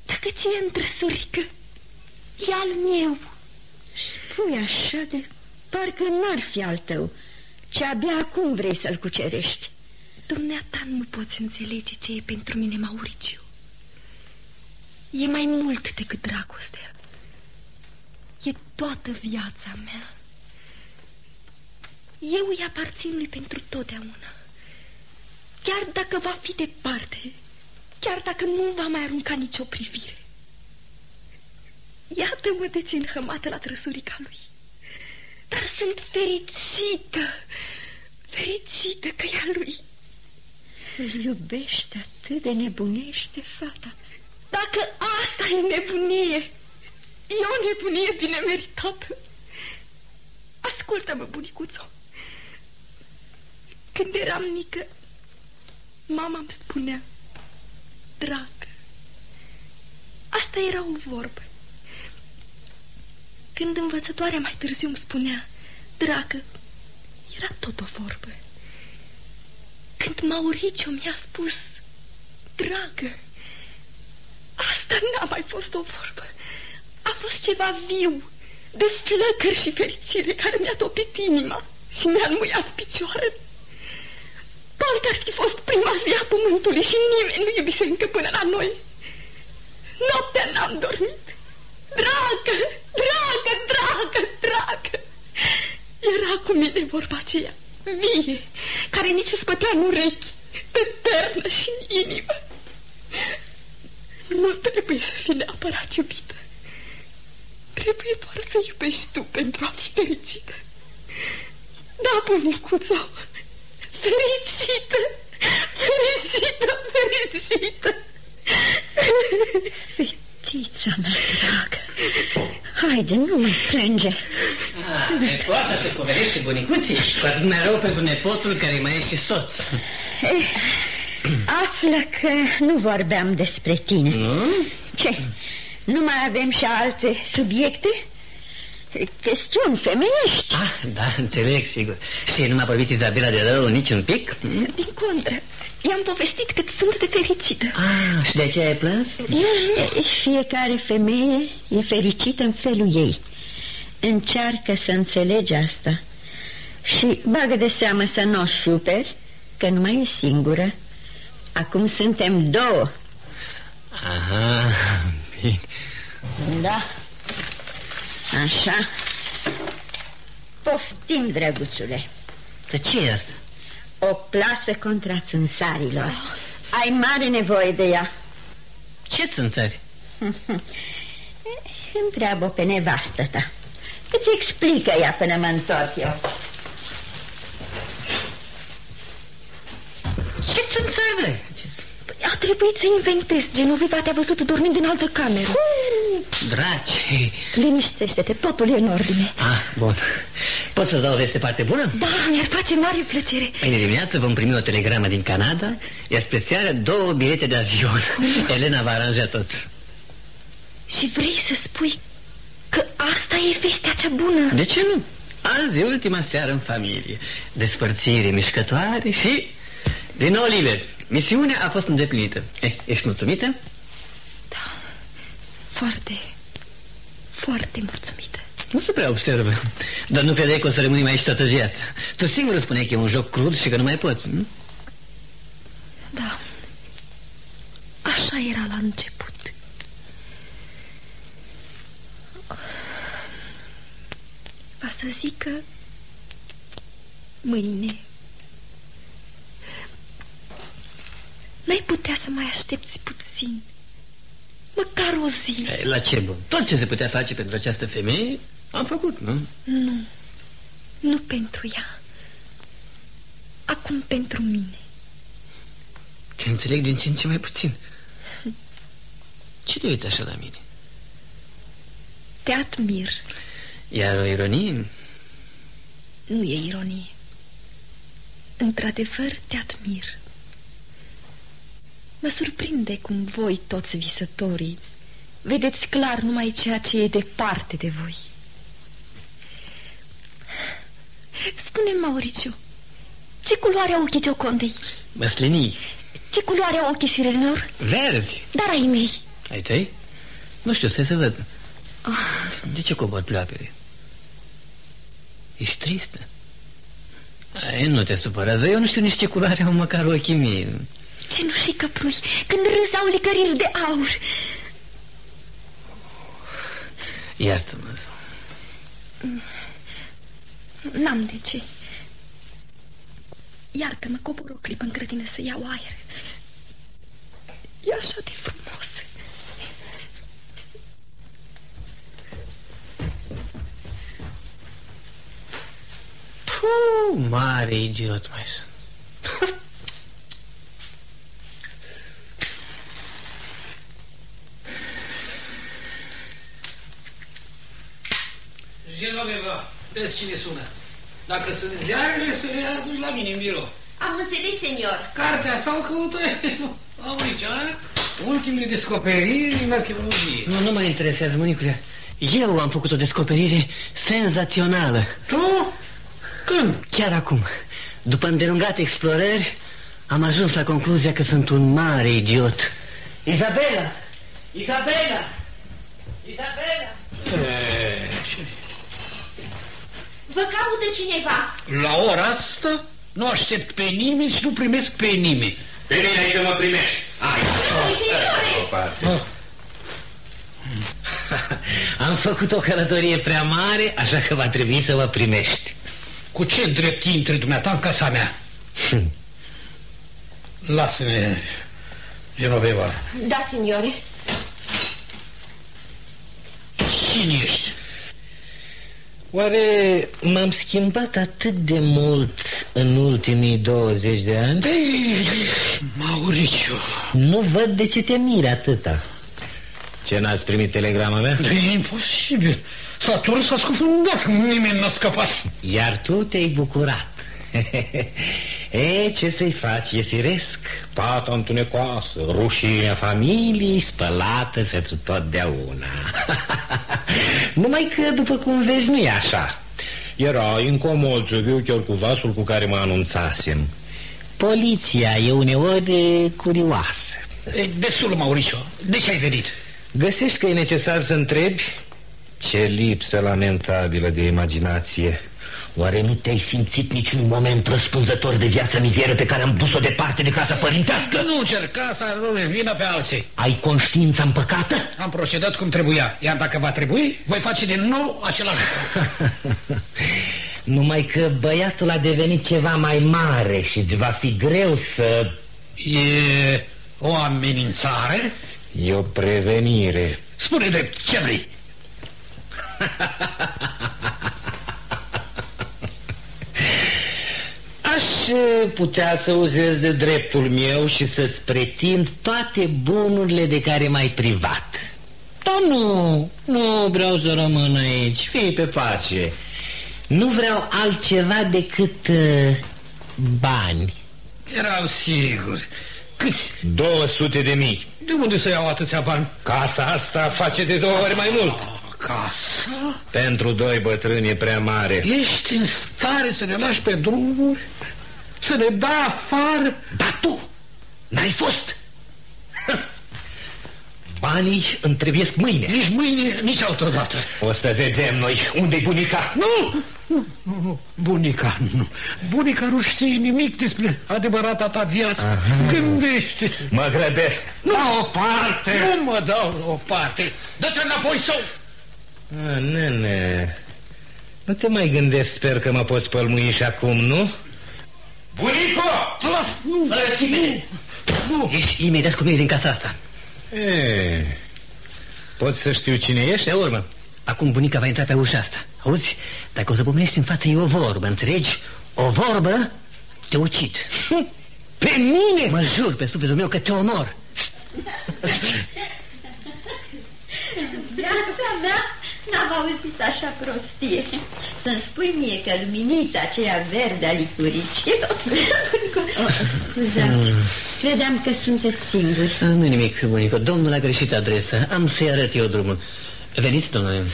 Dacă ține în trăsurică, e al meu. Spui așa de parcă n-ar fi al tău, ce abia acum vrei să-l cucerești. Dumneata nu poți înțelege ce e pentru mine Mauriciu. E mai mult decât dragostea. E toată viața mea. Eu îi aparțin lui pentru totdeauna. Chiar dacă va fi departe, chiar dacă nu va mai arunca nicio privire. Iată-mă de ce înhămată la trăsurica lui. Dar sunt fericită, fericită că e a lui. Îl iubește atât de nebunește fata. Dacă asta e nebunie, e o nebunie bine meritată. Ascultă-mă, bunicuțo. Când eram mică, mama îmi spunea, dragă, asta era o vorbă. Când învățătoarea mai târziu îmi spunea, dragă, era tot o vorbă. când Mauricio mi-a spus, dragă, asta n-a mai fost o vorbă. A fost ceva viu, de flăcări și fericire care mi-a topit inima și mi-a înmuiat picioarele. Parcă ar fi fost prima zi a pământului și nimeni nu iubise încă până la noi. Noaptea n-am dormit. Dragă, dragă, dragă, dragă. Era cu mine vorba aceea, vie, care mi se spătea în urechi, pe pernă și în inimă. Nu trebuie să fii neapărat iubită. Trebuie doar să iubești tu pentru a fi fericită. Da, bunicuța, fericită, fericită, fericită. Fetița mea dragă, haide, nu mai plânge. Ah, nepoata se poverește bunicuții, cu atât mai rău pentru nepotul care mai e și soț. Eh, află că nu vorbeam despre tine. Nu? Ce? Nu mai avem și alte subiecte? Chestiuni femeiești. Ah, da, înțeleg, sigur. Și nu m-a vorbit Izabela de rău nici un pic? Din contră, i-am povestit cât sunt de fericită. Ah, și de ce ai plâns? Fiecare femeie e fericită în felul ei. Încearcă să înțelegi asta. Și bagă de seamă să nu o superi, că nu mai e singură. Acum suntem două. Aha, bine. Da. Așa. Poftim, drăguțule. De ce e asta? O plasă contra țânțarilor. Ai mare nevoie de ea. Ce țânțari? [laughs] Întreabă pe nevastă ta. Îți explică ea până mă întorc eu. Ce țânțari, A trebuit să inventez. Genoveva te-a văzut dormind în altă cameră. Draci. Liniștește-te, totul e în ordine. Ah, bun. Pot să-ți dau o veste foarte bună? Da, mi-ar face mare plăcere. Mâine dimineață vom primi o telegramă din Canada, iar spre seară două bilete de avion. [laughs] Elena va aranja tot. Și vrei să spui că asta e vestea cea bună? De ce nu? Azi e ultima seară în familie. Despărțire mișcătoare și... Din nou liber. Misiunea a fost îndeplinită. Eh, ești mulțumită? Da, foarte, foarte mulțumită. Nu se prea observă. Dar nu credeai că o să rămânem aici toată viața. Tu singur spuneai că e un joc crud și că nu mai poți, nu? Da, așa era la început. Va să zic că mâine N-ai putea să mai aștepți puțin. Măcar o zi. E, La ce bun? Tot ce se putea face pentru această femeie Am făcut, nu? Nu, nu pentru ea. Acum pentru mine. Te înțeleg din ce în ce mai puțin. Ce te uiți așa la mine? Te admir. Iar o ironie? Nu e ironie. Într-adevăr te admir Mă surprinde cum voi, toți visătorii, vedeți clar numai ceea ce e departe de voi. spune Mauriciu, ce culoare au ochii Giocondei? Măslinii. Ce culoare au ochii sirenilor? Verzi. Dar ai mei. Ai tăi? Nu știu, stai să văd. Oh. De ce cobor pleoapele? Ești tristă? Ai, nu te supărează, eu nu știu nici ce culoare au măcar ochii mei. Cenușii căprui, când râs au licăriri de aur. Iartă-mă. N-am de ce. Iartă-mă, cobor o clipă în grădină să iau aer. E așa de frumos. Puh, mare idiot mai sunt. Genoveva, vezi cine sună. Dacă sunt ziarele, să le aduci la mine în birou. Am înțeles, senior. Cartea asta o căută. Am aici, ultimele descoperiri în arheologie. Nu, nu mă interesează, mânicule. Eu am făcut o descoperire senzațională. Tu? Când? Chiar acum. După îndelungate explorări, Am ajuns la concluzia că sunt un mare idiot. Isabela! Isabela! Isabela! Vă caută cineva. La ora asta nu aștept pe nimeni și nu primesc pe nimeni. Pe mine aici mă primești. Hai. O parte. Ah, [laughs] Am făcut o călătorie prea mare, așa că va trebui să mă primești. Cu ce drept intri dumneata în casa mea? Lasă-ne, Genoveva. Da, signore. Cine ești? Oare m-am schimbat atât de mult în ultimii 20 de ani? Mauriciu. Nu văd de ce te miri atâta. Ce n-ați primit telegrama mea? E imposibil. Saturn s-a scufundat, nimeni n-a scăpat. Iar tu te-ai bucurat. [laughs] e, ce să-i faci? E firesc. Pata întunecoasă, rușinea familiei spălată pentru totdeauna. [laughs] Numai că, după cum vezi, nu e așa. Era incomod să viu chiar cu vasul cu care mă anunțasem. Poliția e uneori curioasă. E, destul, Mauricio. De ce ai venit? Găsești că e necesar să întrebi? Ce lipsă lamentabilă de imaginație. Oare nu te-ai simțit niciun moment răspunzător de viața mizeră pe care am dus-o departe de casa părintească? Nu încerca să arunci vina pe alții. Ai conștiința împăcată? Am procedat cum trebuia, iar dacă va trebui, voi face din nou același lucru. [laughs] Numai că băiatul a devenit ceva mai mare și îți va fi greu să... E o amenințare? E o prevenire. Spune drept, ce vrei? [laughs] Aș eh, putea să uzez de dreptul meu și să-ți pretind toate bunurile de care m-ai privat. Dar nu, nu vreau să rămân aici, fii pe pace. Nu vreau altceva decât uh, bani. Eram sigur. Câți? 200 de mii. De unde să iau atâția bani? Casa asta face de două ori mai mult. Casa? Pentru doi bătrâni e prea mare. Ești în stare să ne lași pe drumuri? Să ne dai afară? Dar tu n-ai fost. [laughs] Banii îmi trebuiesc mâine. Nici mâine, nici altădată. O să vedem noi unde-i bunica. Nu! Nu, nu, nu, bunica, nu. Bunica nu știe nimic despre adevărata ta viață. Aha. Gândește. Mă grăbesc. Nu, o parte. Nu mă dau o parte. Dă-te înapoi sau... A, nene, nu te mai gândesc, sper că mă poți pălmui și acum, nu? Bunico! Nu, Ține-te! nu. Ești imediat cu mine din casa asta. E, pot să știu cine ești? Pe urmă, acum bunica va intra pe ușa asta. Auzi? Dacă o să pomenești în față, e o vorbă, înțelegi? O vorbă, te ucid. Pe mine? Mă jur pe sufletul meu că te omor. Viața mea n-am auzit așa prostie. Să-mi spui mie că luminița aceea verde a licuricii... Scuzați, [laughs] credeam că sunteți singuri. Nu nimic, bunico. Domnul a greșit adresa. Am să-i arăt eu drumul. Veniți, domnule.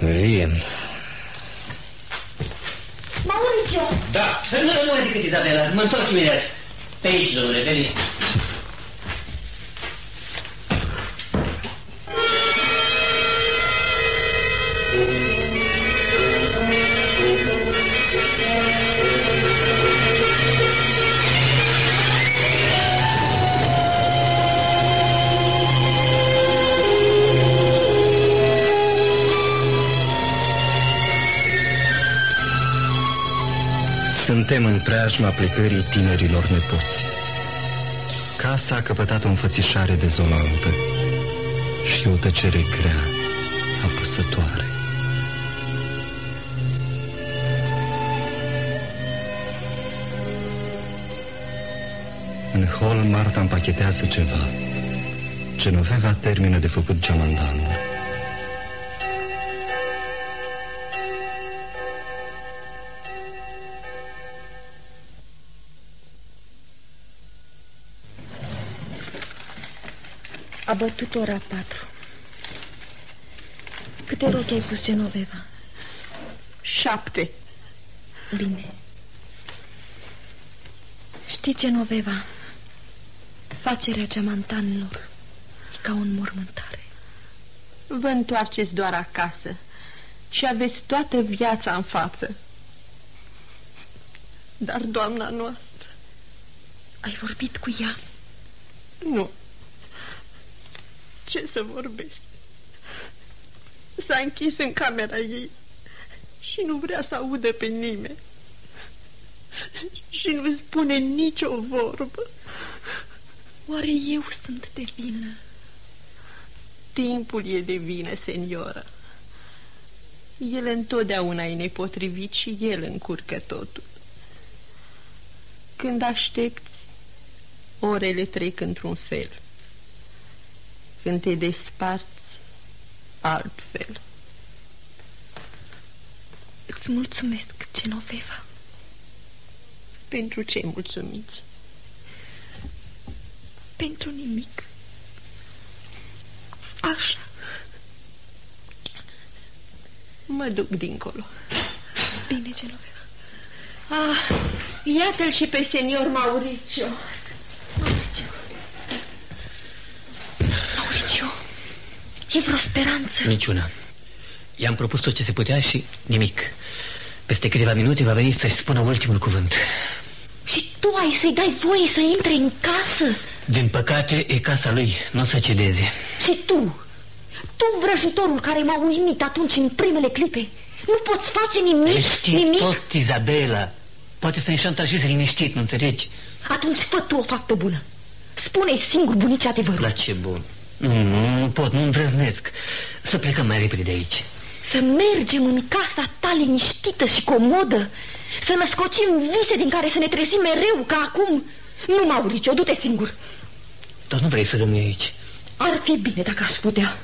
Vin. Mauricio! Da. Nu, nu mai decât Izabela. Mă întorc imediat. Pe aici, domnule, veniți. Suntem în preajma plecării tinerilor nepoți. Casa a căpătat o înfățișare dezolantă și o tăcere grea, apăsătoare. În hol, Marta împachetează ceva. Genoveva termină de făcut geamandanul. A bătut ora patru. Câte rochi ai pus, Genoveva? Șapte. Bine. Știi, Genoveva, facerea geamantanilor e ca o înmormântare. Vă întoarceți doar acasă și aveți toată viața în față. Dar doamna noastră... Ai vorbit cu ea? Nu. Ce să vorbești? S-a închis în camera ei și nu vrea să audă pe nimeni. Și nu spune nicio vorbă. Oare eu sunt de vină? Timpul e de vină, senioră. El întotdeauna e nepotrivit și el încurcă totul. Când aștepți, orele trec într-un fel. Când te desparți, altfel. Îți mulțumesc, Genoveva. Pentru ce mulțumiți? Pentru nimic. Așa. Mă duc dincolo. Bine, Genoveva. Ah, iată-l și pe senior Mauricio. Mauricio. Mauricio. E vreo speranță? Niciuna. I-am propus tot ce se putea și nimic. Peste câteva minute va veni să-și spună ultimul cuvânt. Și tu ai să-i dai voie să intre în casă? Din păcate, e casa lui, nu o să cedeze. Și tu? Tu, vrăjitorul care m-a uimit atunci în primele clipe, nu poți face nimic? Știi nimic? tot, Izabela. Poate să ne șantajezi liniștit, nu înțelegi? Atunci fă tu o faptă bună. Spune-i singur bunicii adevărul. La ce bun. Nu, nu, nu pot, nu îndrăznesc. Să plecăm mai repede de aici. Să mergem în casa ta liniștită și comodă, să născocim vise din care să ne trezim mereu ca acum. Nu, Mauricio, du-te singur. Dar nu vrei să rămâi aici. Ar fi bine dacă aș putea.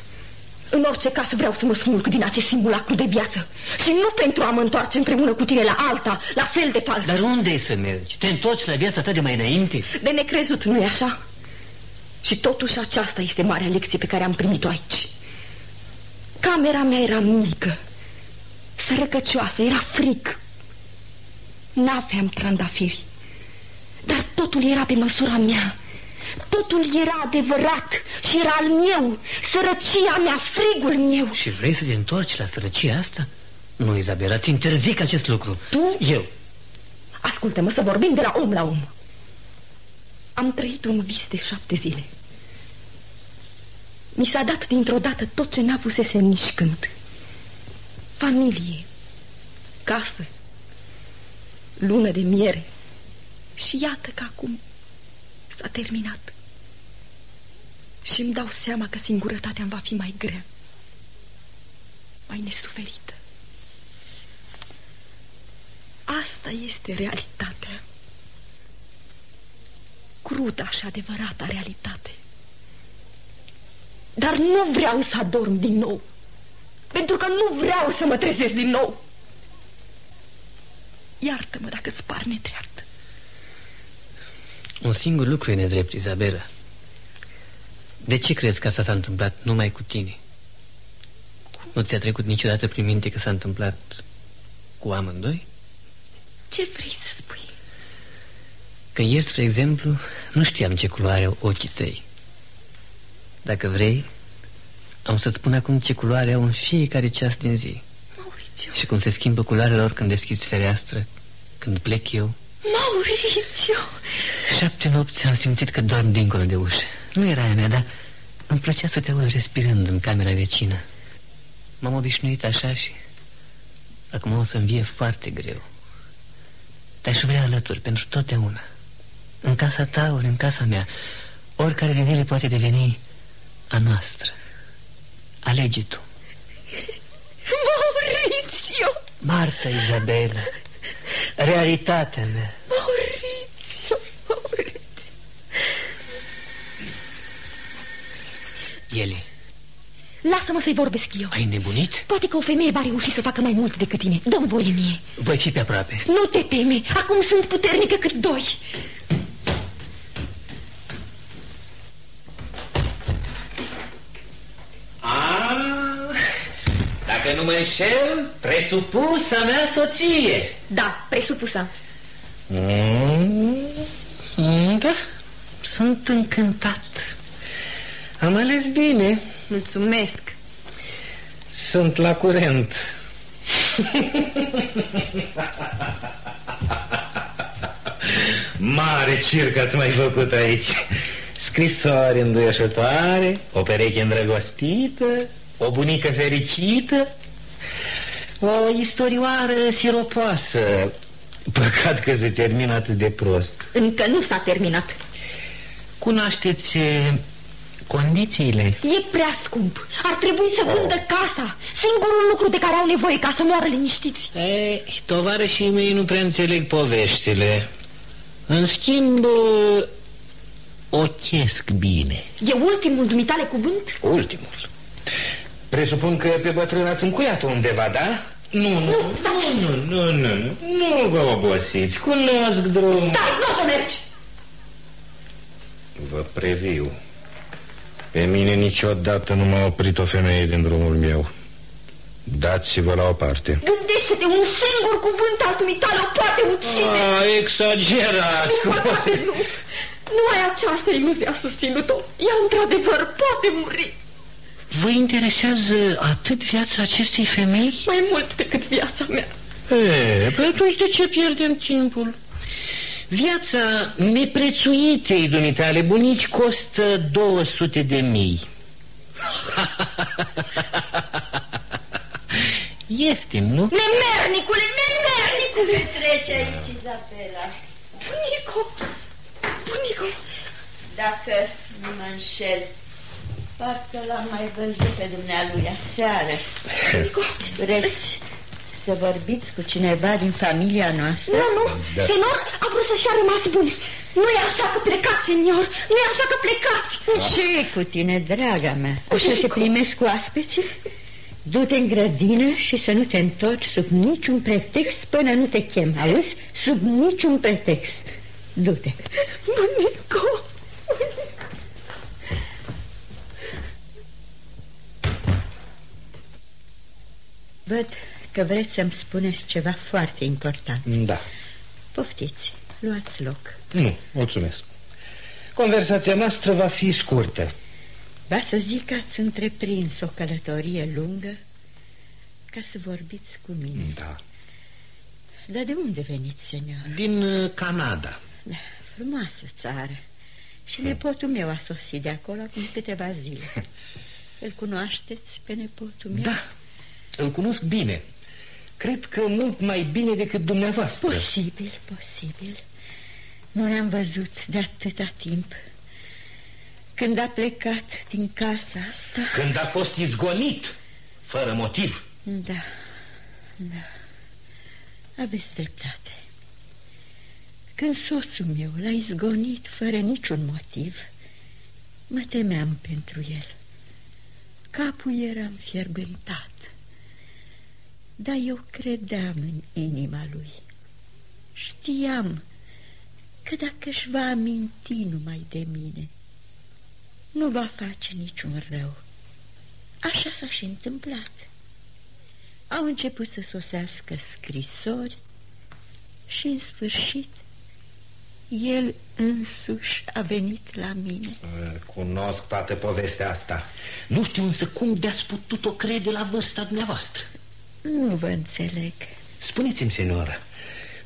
În orice caz vreau să mă smulg din acest simulacru de viață și nu pentru a mă întoarce împreună cu tine la alta, la fel de fals. Dar unde e să mergi? Te întorci la viața ta de mai înainte? De necrezut, nu-i așa? Și totuși aceasta este marea lecție pe care am primit-o aici. Camera mea era mică, sărăcăcioasă, era fric. N-aveam trandafiri, dar totul era pe măsura mea. Totul era adevărat și era al meu, sărăcia mea, frigul meu. Și vrei să te întorci la sărăcia asta? Nu, Izabela, ți interzic acest lucru. Tu? Eu. Ascultă-mă să vorbim de la om la om. Am trăit un vis de șapte zile. Mi s-a dat dintr-o dată tot ce n-a fusese nici când. Familie, casă, lună de miere. Și iată că acum s-a terminat. Și îmi dau seama că singurătatea îmi va fi mai grea, mai nesuferită. Asta este realitatea. Cruda și adevărata realitate. Dar nu vreau să adorm din nou. Pentru că nu vreau să mă trezesc din nou. Iartă-mă dacă îți par nedreaptă. Un singur lucru e nedrept, Izabela. De ce crezi că asta s-a întâmplat numai cu tine? Nu ți-a trecut niciodată prin minte că s-a întâmplat cu amândoi? Ce vrei să spui? Că ieri, spre exemplu, nu știam ce culoare au ochii tăi. Dacă vrei, am să-ți spun acum ce culoare au în fiecare ceas din zi. Mauricio. Și cum se schimbă culoarea lor când deschizi fereastră, când plec eu. Mauricio! Șapte nopți am simțit că dorm dincolo de ușă. Nu era aia mea, dar îmi plăcea să te aud respirând în camera vecină. M-am obișnuit așa și acum o să-mi vie foarte greu. Te-aș vrea alături pentru totdeauna. În casa ta ori în casa mea, oricare din ele poate deveni a noastră. Alege tu. Mauricio! Marta Izabela, realitatea mea. Mauricio, Mauricio. Ele, Lasă-mă să-i vorbesc eu. ai nebunit? Poate că o femeie va reuși să facă mai mult decât tine. Dă-mi voie mie. Voi fi pe aproape. Nu te teme. Acum sunt puternică cât doi. Ah, dacă nu mă înșel, presupusa mea soție. Da, presupusa. Mm, Mm, da, sunt încântat. Am ales bine. Mulțumesc. Sunt la curent. Mare circ ați mai făcut aici. Scrisoare înduieșătoare, o pereche îndrăgostită, o bunică fericită, o istorioară siropoasă. Păcat că se termină atât de prost. Încă nu s-a terminat. Cunoașteți eh, condițiile? E prea scump. Ar trebui să vândă casa. Singurul lucru de care au nevoie ca să moară liniștiți. E, tovarășii mei nu prea înțeleg poveștile. În schimb, o chesc bine. E ultimul dumitale cuvânt? Ultimul. Presupun că pe bătrân ați încuiat undeva, da? Nu, nu, nu, nu, nu, nu, nu, nu vă obosiți, cunosc drumul. Da, nu o să mergi. Vă previu. Pe mine niciodată nu m-a oprit o femeie din drumul meu. Dați-vă la o parte. Gândește-te, un singur cuvânt al dumitale o poate ucide. Ah, exagerați. Nu, poate nu. Numai această iluzie a susținut-o. Ea, într-adevăr, poate muri. Vă interesează atât viața acestei femei? Mai mult decât viața mea. E, pe atunci de ce pierdem timpul? Viața neprețuitei dumitale bunici costă 200 de mii. [laughs] Ieftin, nu? Nemernicule, nemernicule! Trece aici, Izabela. Bunico, bunico. Dacă nu mă înșel, parcă l-am mai văzut pe dumnealui aseară. Vreți să vorbiți cu cineva din familia noastră? Nu, nu, da. Senor a vrut să-și a rămas bun. Nu e așa că plecați, senior, nu e așa că plecați. ce cu tine, draga mea? O să te primesc cu aspeții? Du-te în grădină și să nu te întorci sub niciun pretext până nu te chem, auzi? Sub niciun pretext. Du-te. Bunico. Văd că vreți să-mi spuneți ceva foarte important. Da. Poftiți, luați loc. Nu, mulțumesc. Conversația noastră va fi scurtă. Va să zic că ați întreprins o călătorie lungă ca să vorbiți cu mine. Da. Dar de unde veniți, senior? Din uh, Canada. Da, frumoasă țară. Și nepotul meu a sosit de acolo acum câteva zile. [laughs] Îl cunoașteți pe nepotul meu? Da, îl cunosc bine. Cred că mult mai bine decât dumneavoastră. Posibil, posibil. Nu ne-am văzut de atâta timp. Când a plecat din casa asta... Când a fost izgonit, fără motiv. Da, da. Aveți dreptate. Când soțul meu l-a izgonit fără niciun motiv, mă temeam pentru el. Capul era înfierbântat. Dar eu credeam în inima lui. Știam că dacă își va aminti numai de mine, nu va face niciun rău. Așa s-a și întâmplat. Au început să sosească scrisori și, în sfârșit, el însuși a venit la mine. Cunosc toată povestea asta. Nu știu însă cum de-ați putut-o crede la vârsta dumneavoastră. Nu vă înțeleg. Spuneți-mi, senora,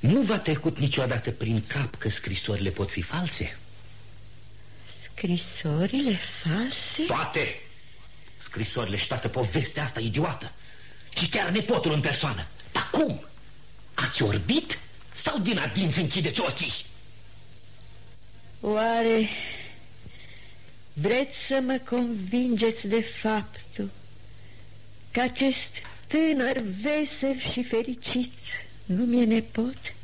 nu v-a trecut niciodată prin cap că scrisorile pot fi false? Scrisorile false? Toate! Scrisorile și toată povestea asta idiotă. Și chiar nepotul în persoană. Dar cum? Ați orbit? Sau din adins închideți ochii? Oare vreți să mă convingeți de faptul că acest tânăr vesel și fericit nu mi-e nepot?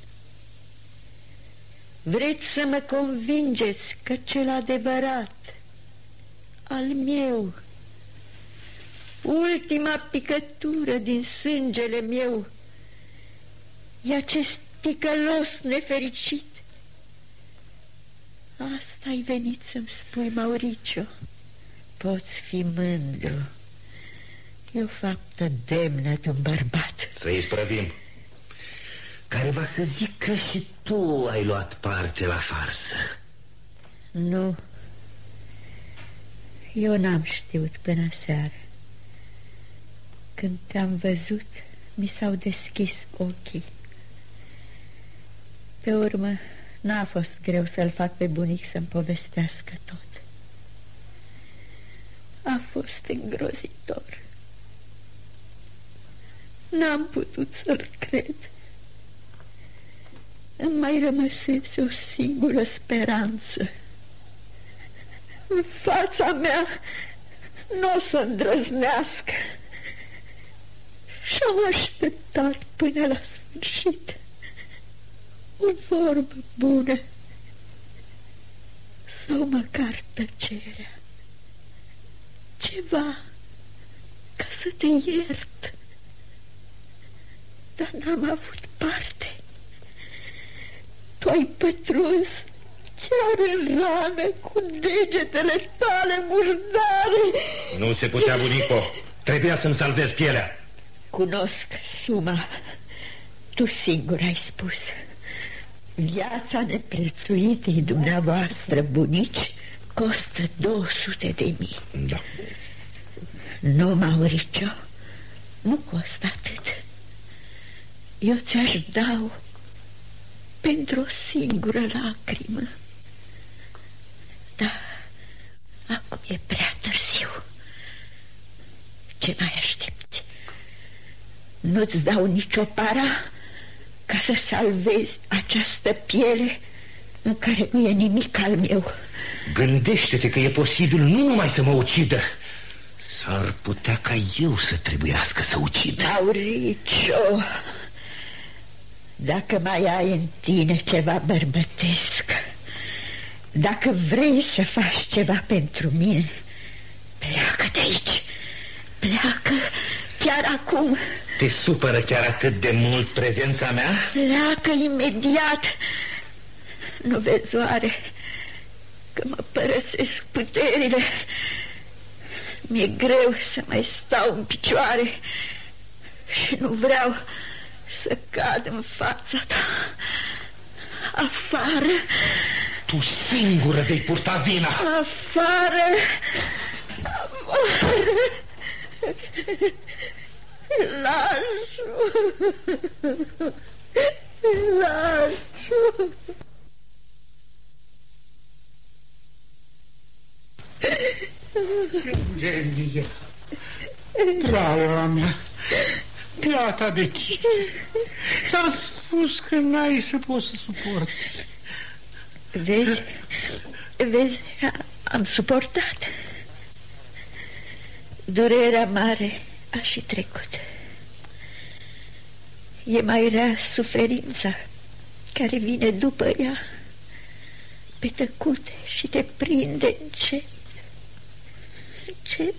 Vreți să mă convingeți că cel adevărat al meu, ultima picătură din sângele meu, e acest ticălos nefericit? Asta ai venit să-mi spui, Mauricio. Poți fi mândru. E o faptă demnă de un bărbat. Să-i sprăvim. care va să zic că și tu ai luat parte la farsă. Nu. Eu n-am știut până seară. Când te-am văzut, mi s-au deschis ochii. Pe urmă, n-a fost greu să-l fac pe bunic să-mi povestească tot. A fost îngrozitor. N-am putut să-l cred. Îmi mai rămăsese o singură speranță. În fața mea nu o să îndrăznească. Și-am așteptat până la sfârșit o vorbă bună sau măcar tăcerea. Ceva ca să te iert. Dar n-am avut parte. Tu ai pătruns chiar în rană cu degetele tale murdare. Nu se putea, bunico. Trebuia să-mi salvez pielea. Cunosc suma. Tu singur ai spus. Viața neprețuitei dumneavoastră bunici costă 200 de mii. Da. Nu, Mauricio, nu costă atât. Eu ți-aș dau pentru o singură lacrimă. Da, acum e prea târziu. Ce mai aștepți? Nu-ți dau nicio para ca să salvezi această piele în care nu e nimic al meu. Gândește-te că e posibil nu numai să mă ucidă, S-ar putea ca eu să trebuiască să ucid Mauricio Dacă mai ai în tine ceva bărbătesc Dacă vrei să faci ceva pentru mine Pleacă de aici. Pleacă chiar acum. Te supără chiar atât de mult prezența mea? Pleacă imediat Nu vezi oare Că mă părăsesc puterile. Mi-e greu să mai stau în picioare și nu vreau să cad în fața ta. Afară! Tu singură vei purta vina! Afară! Afară! Lasu! Lasu! Eugenia, draga mea, gata de tine. S-a spus că n-ai să poți să suporți. Vezi, vezi, am suportat. Durerea mare a și trecut. E mai rea suferința care vine după ea pe tăcute și te prinde încet încet.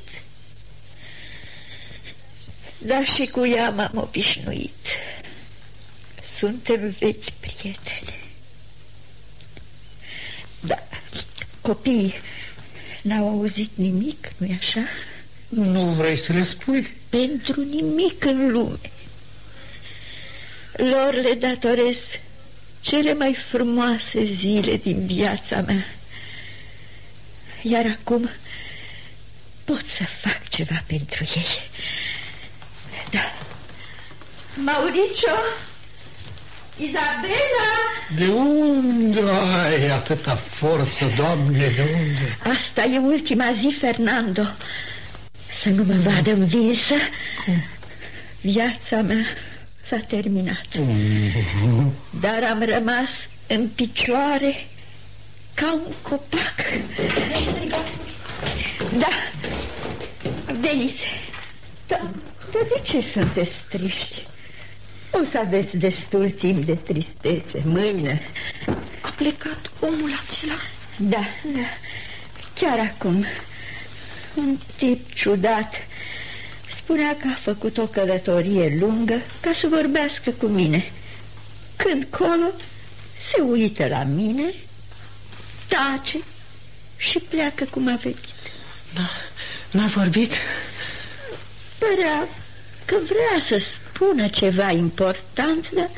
Dar și cu ea m-am obișnuit. Suntem vechi prieteni. Da, copiii n-au auzit nimic, nu-i așa? Nu vrei să le spui? Pentru nimic în lume. Lor le datorez cele mai frumoase zile din viața mea. Iar acum pot să fac ceva pentru ei. Da. Mauricio? Izabela? De unde ai atâta forță, doamne, de unde? Asta e ultima zi, Fernando. Să nu mă vadă învinsă. Viața mea s-a terminat. Mm. Dar am rămas în picioare ca un copac. Da, veniți. Da, dar de ce sunteți triști? O să aveți destul timp de tristețe mâine. A plecat omul acela? Da, da, chiar acum. Un tip ciudat spunea că a făcut o călătorie lungă ca să vorbească cu mine. Când colo se uită la mine, tace și pleacă cum a venit. Da, n-a vorbit? Părea că vrea să spună ceva important, dar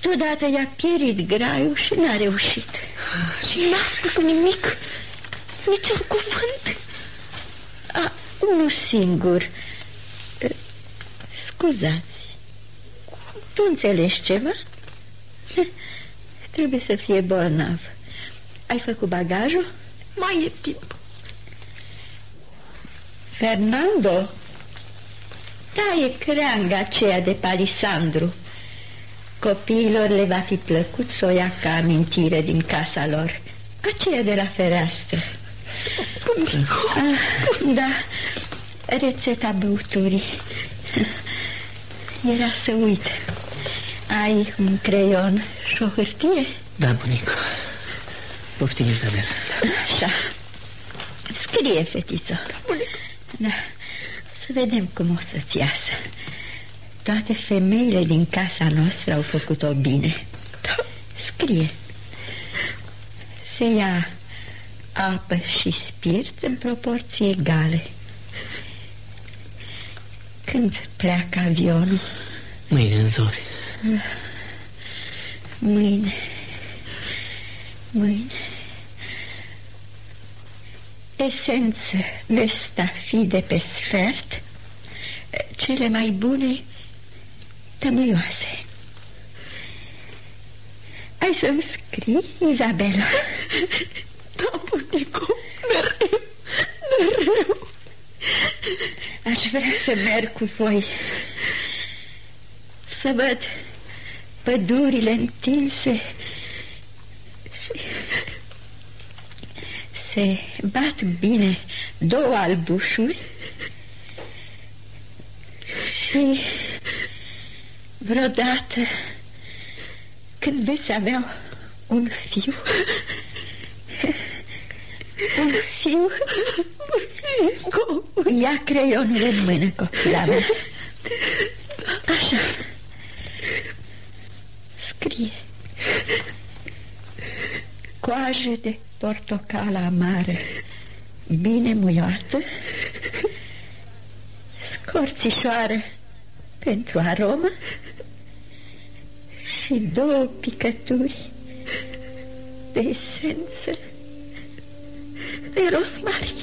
Deodată i-a pierit graiul și n-a reușit. Și n-a spus nimic, nici un cuvânt. A, unul singur. Scuzați, tu înțelegi ceva? Trebuie să fie bolnav. Ai făcut bagajul? Mai e timp. Fernando, da, e creanga aceea de palisandru. Copiilor le va fi plăcut să o ia ca amintire din casa lor. Aceea de la fereastră. Ah, da, rețeta băuturii. Era să uit. Ai un creion și o hârtie? Da, bunică. Poftim, Isabel. Așa. Scrie, fetiță. Da. Să vedem cum o să-ți iasă. Toate femeile din casa noastră au făcut-o bine. Scrie. Se ia apă și spirit în proporții egale. Când pleacă avionul? Mâine în zori. Mâine. Mâine. Esență de stafide pe sfert, cele mai bune tămâioase. Ai să-mi scrii, Izabela? Da, bunicu, mereu, mereu. Aș vrea să merg cu voi, să văd pădurile întinse și se bat bine două albușuri și vreodată când veți avea un fiu un fiu ia creionul în mână copila mea așa scrie coajă de portocală amară bine muioată scorțișoară pentru aromă și două picături de esență de rosmarin.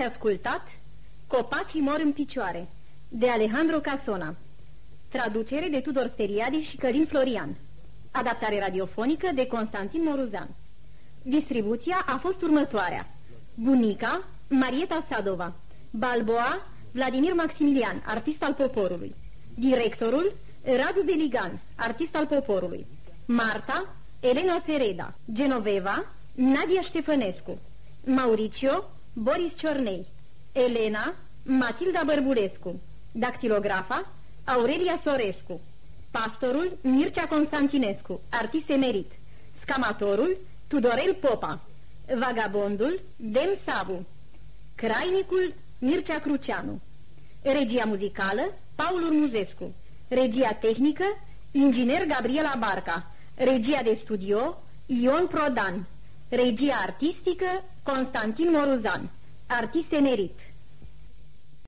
Ați ascultat? Copacii mor în picioare. De Alejandro Casona. Traducere de Tudor Steriadi și Călin Florian. Adaptare radiofonică de Constantin Moruzan Distribuția a fost următoarea. Bunica Marieta Sadova. Balboa Vladimir Maximilian, artist al poporului. Directorul Radu Beligan, artist al poporului. Marta Elena Sereda. Genoveva Nadia Ștefănescu. Mauricio Boris Ciornei Elena Matilda Bărbulescu Dactilografa Aurelia Sorescu Pastorul Mircea Constantinescu Artist emerit Scamatorul Tudorel Popa Vagabondul Dem Savu Crainicul Mircea Cruceanu Regia muzicală Paul Urmuzescu Regia tehnică Inginer Gabriela Barca Regia de studio Ion Prodan Regia artistică Constantin Moruzan. Artist emerit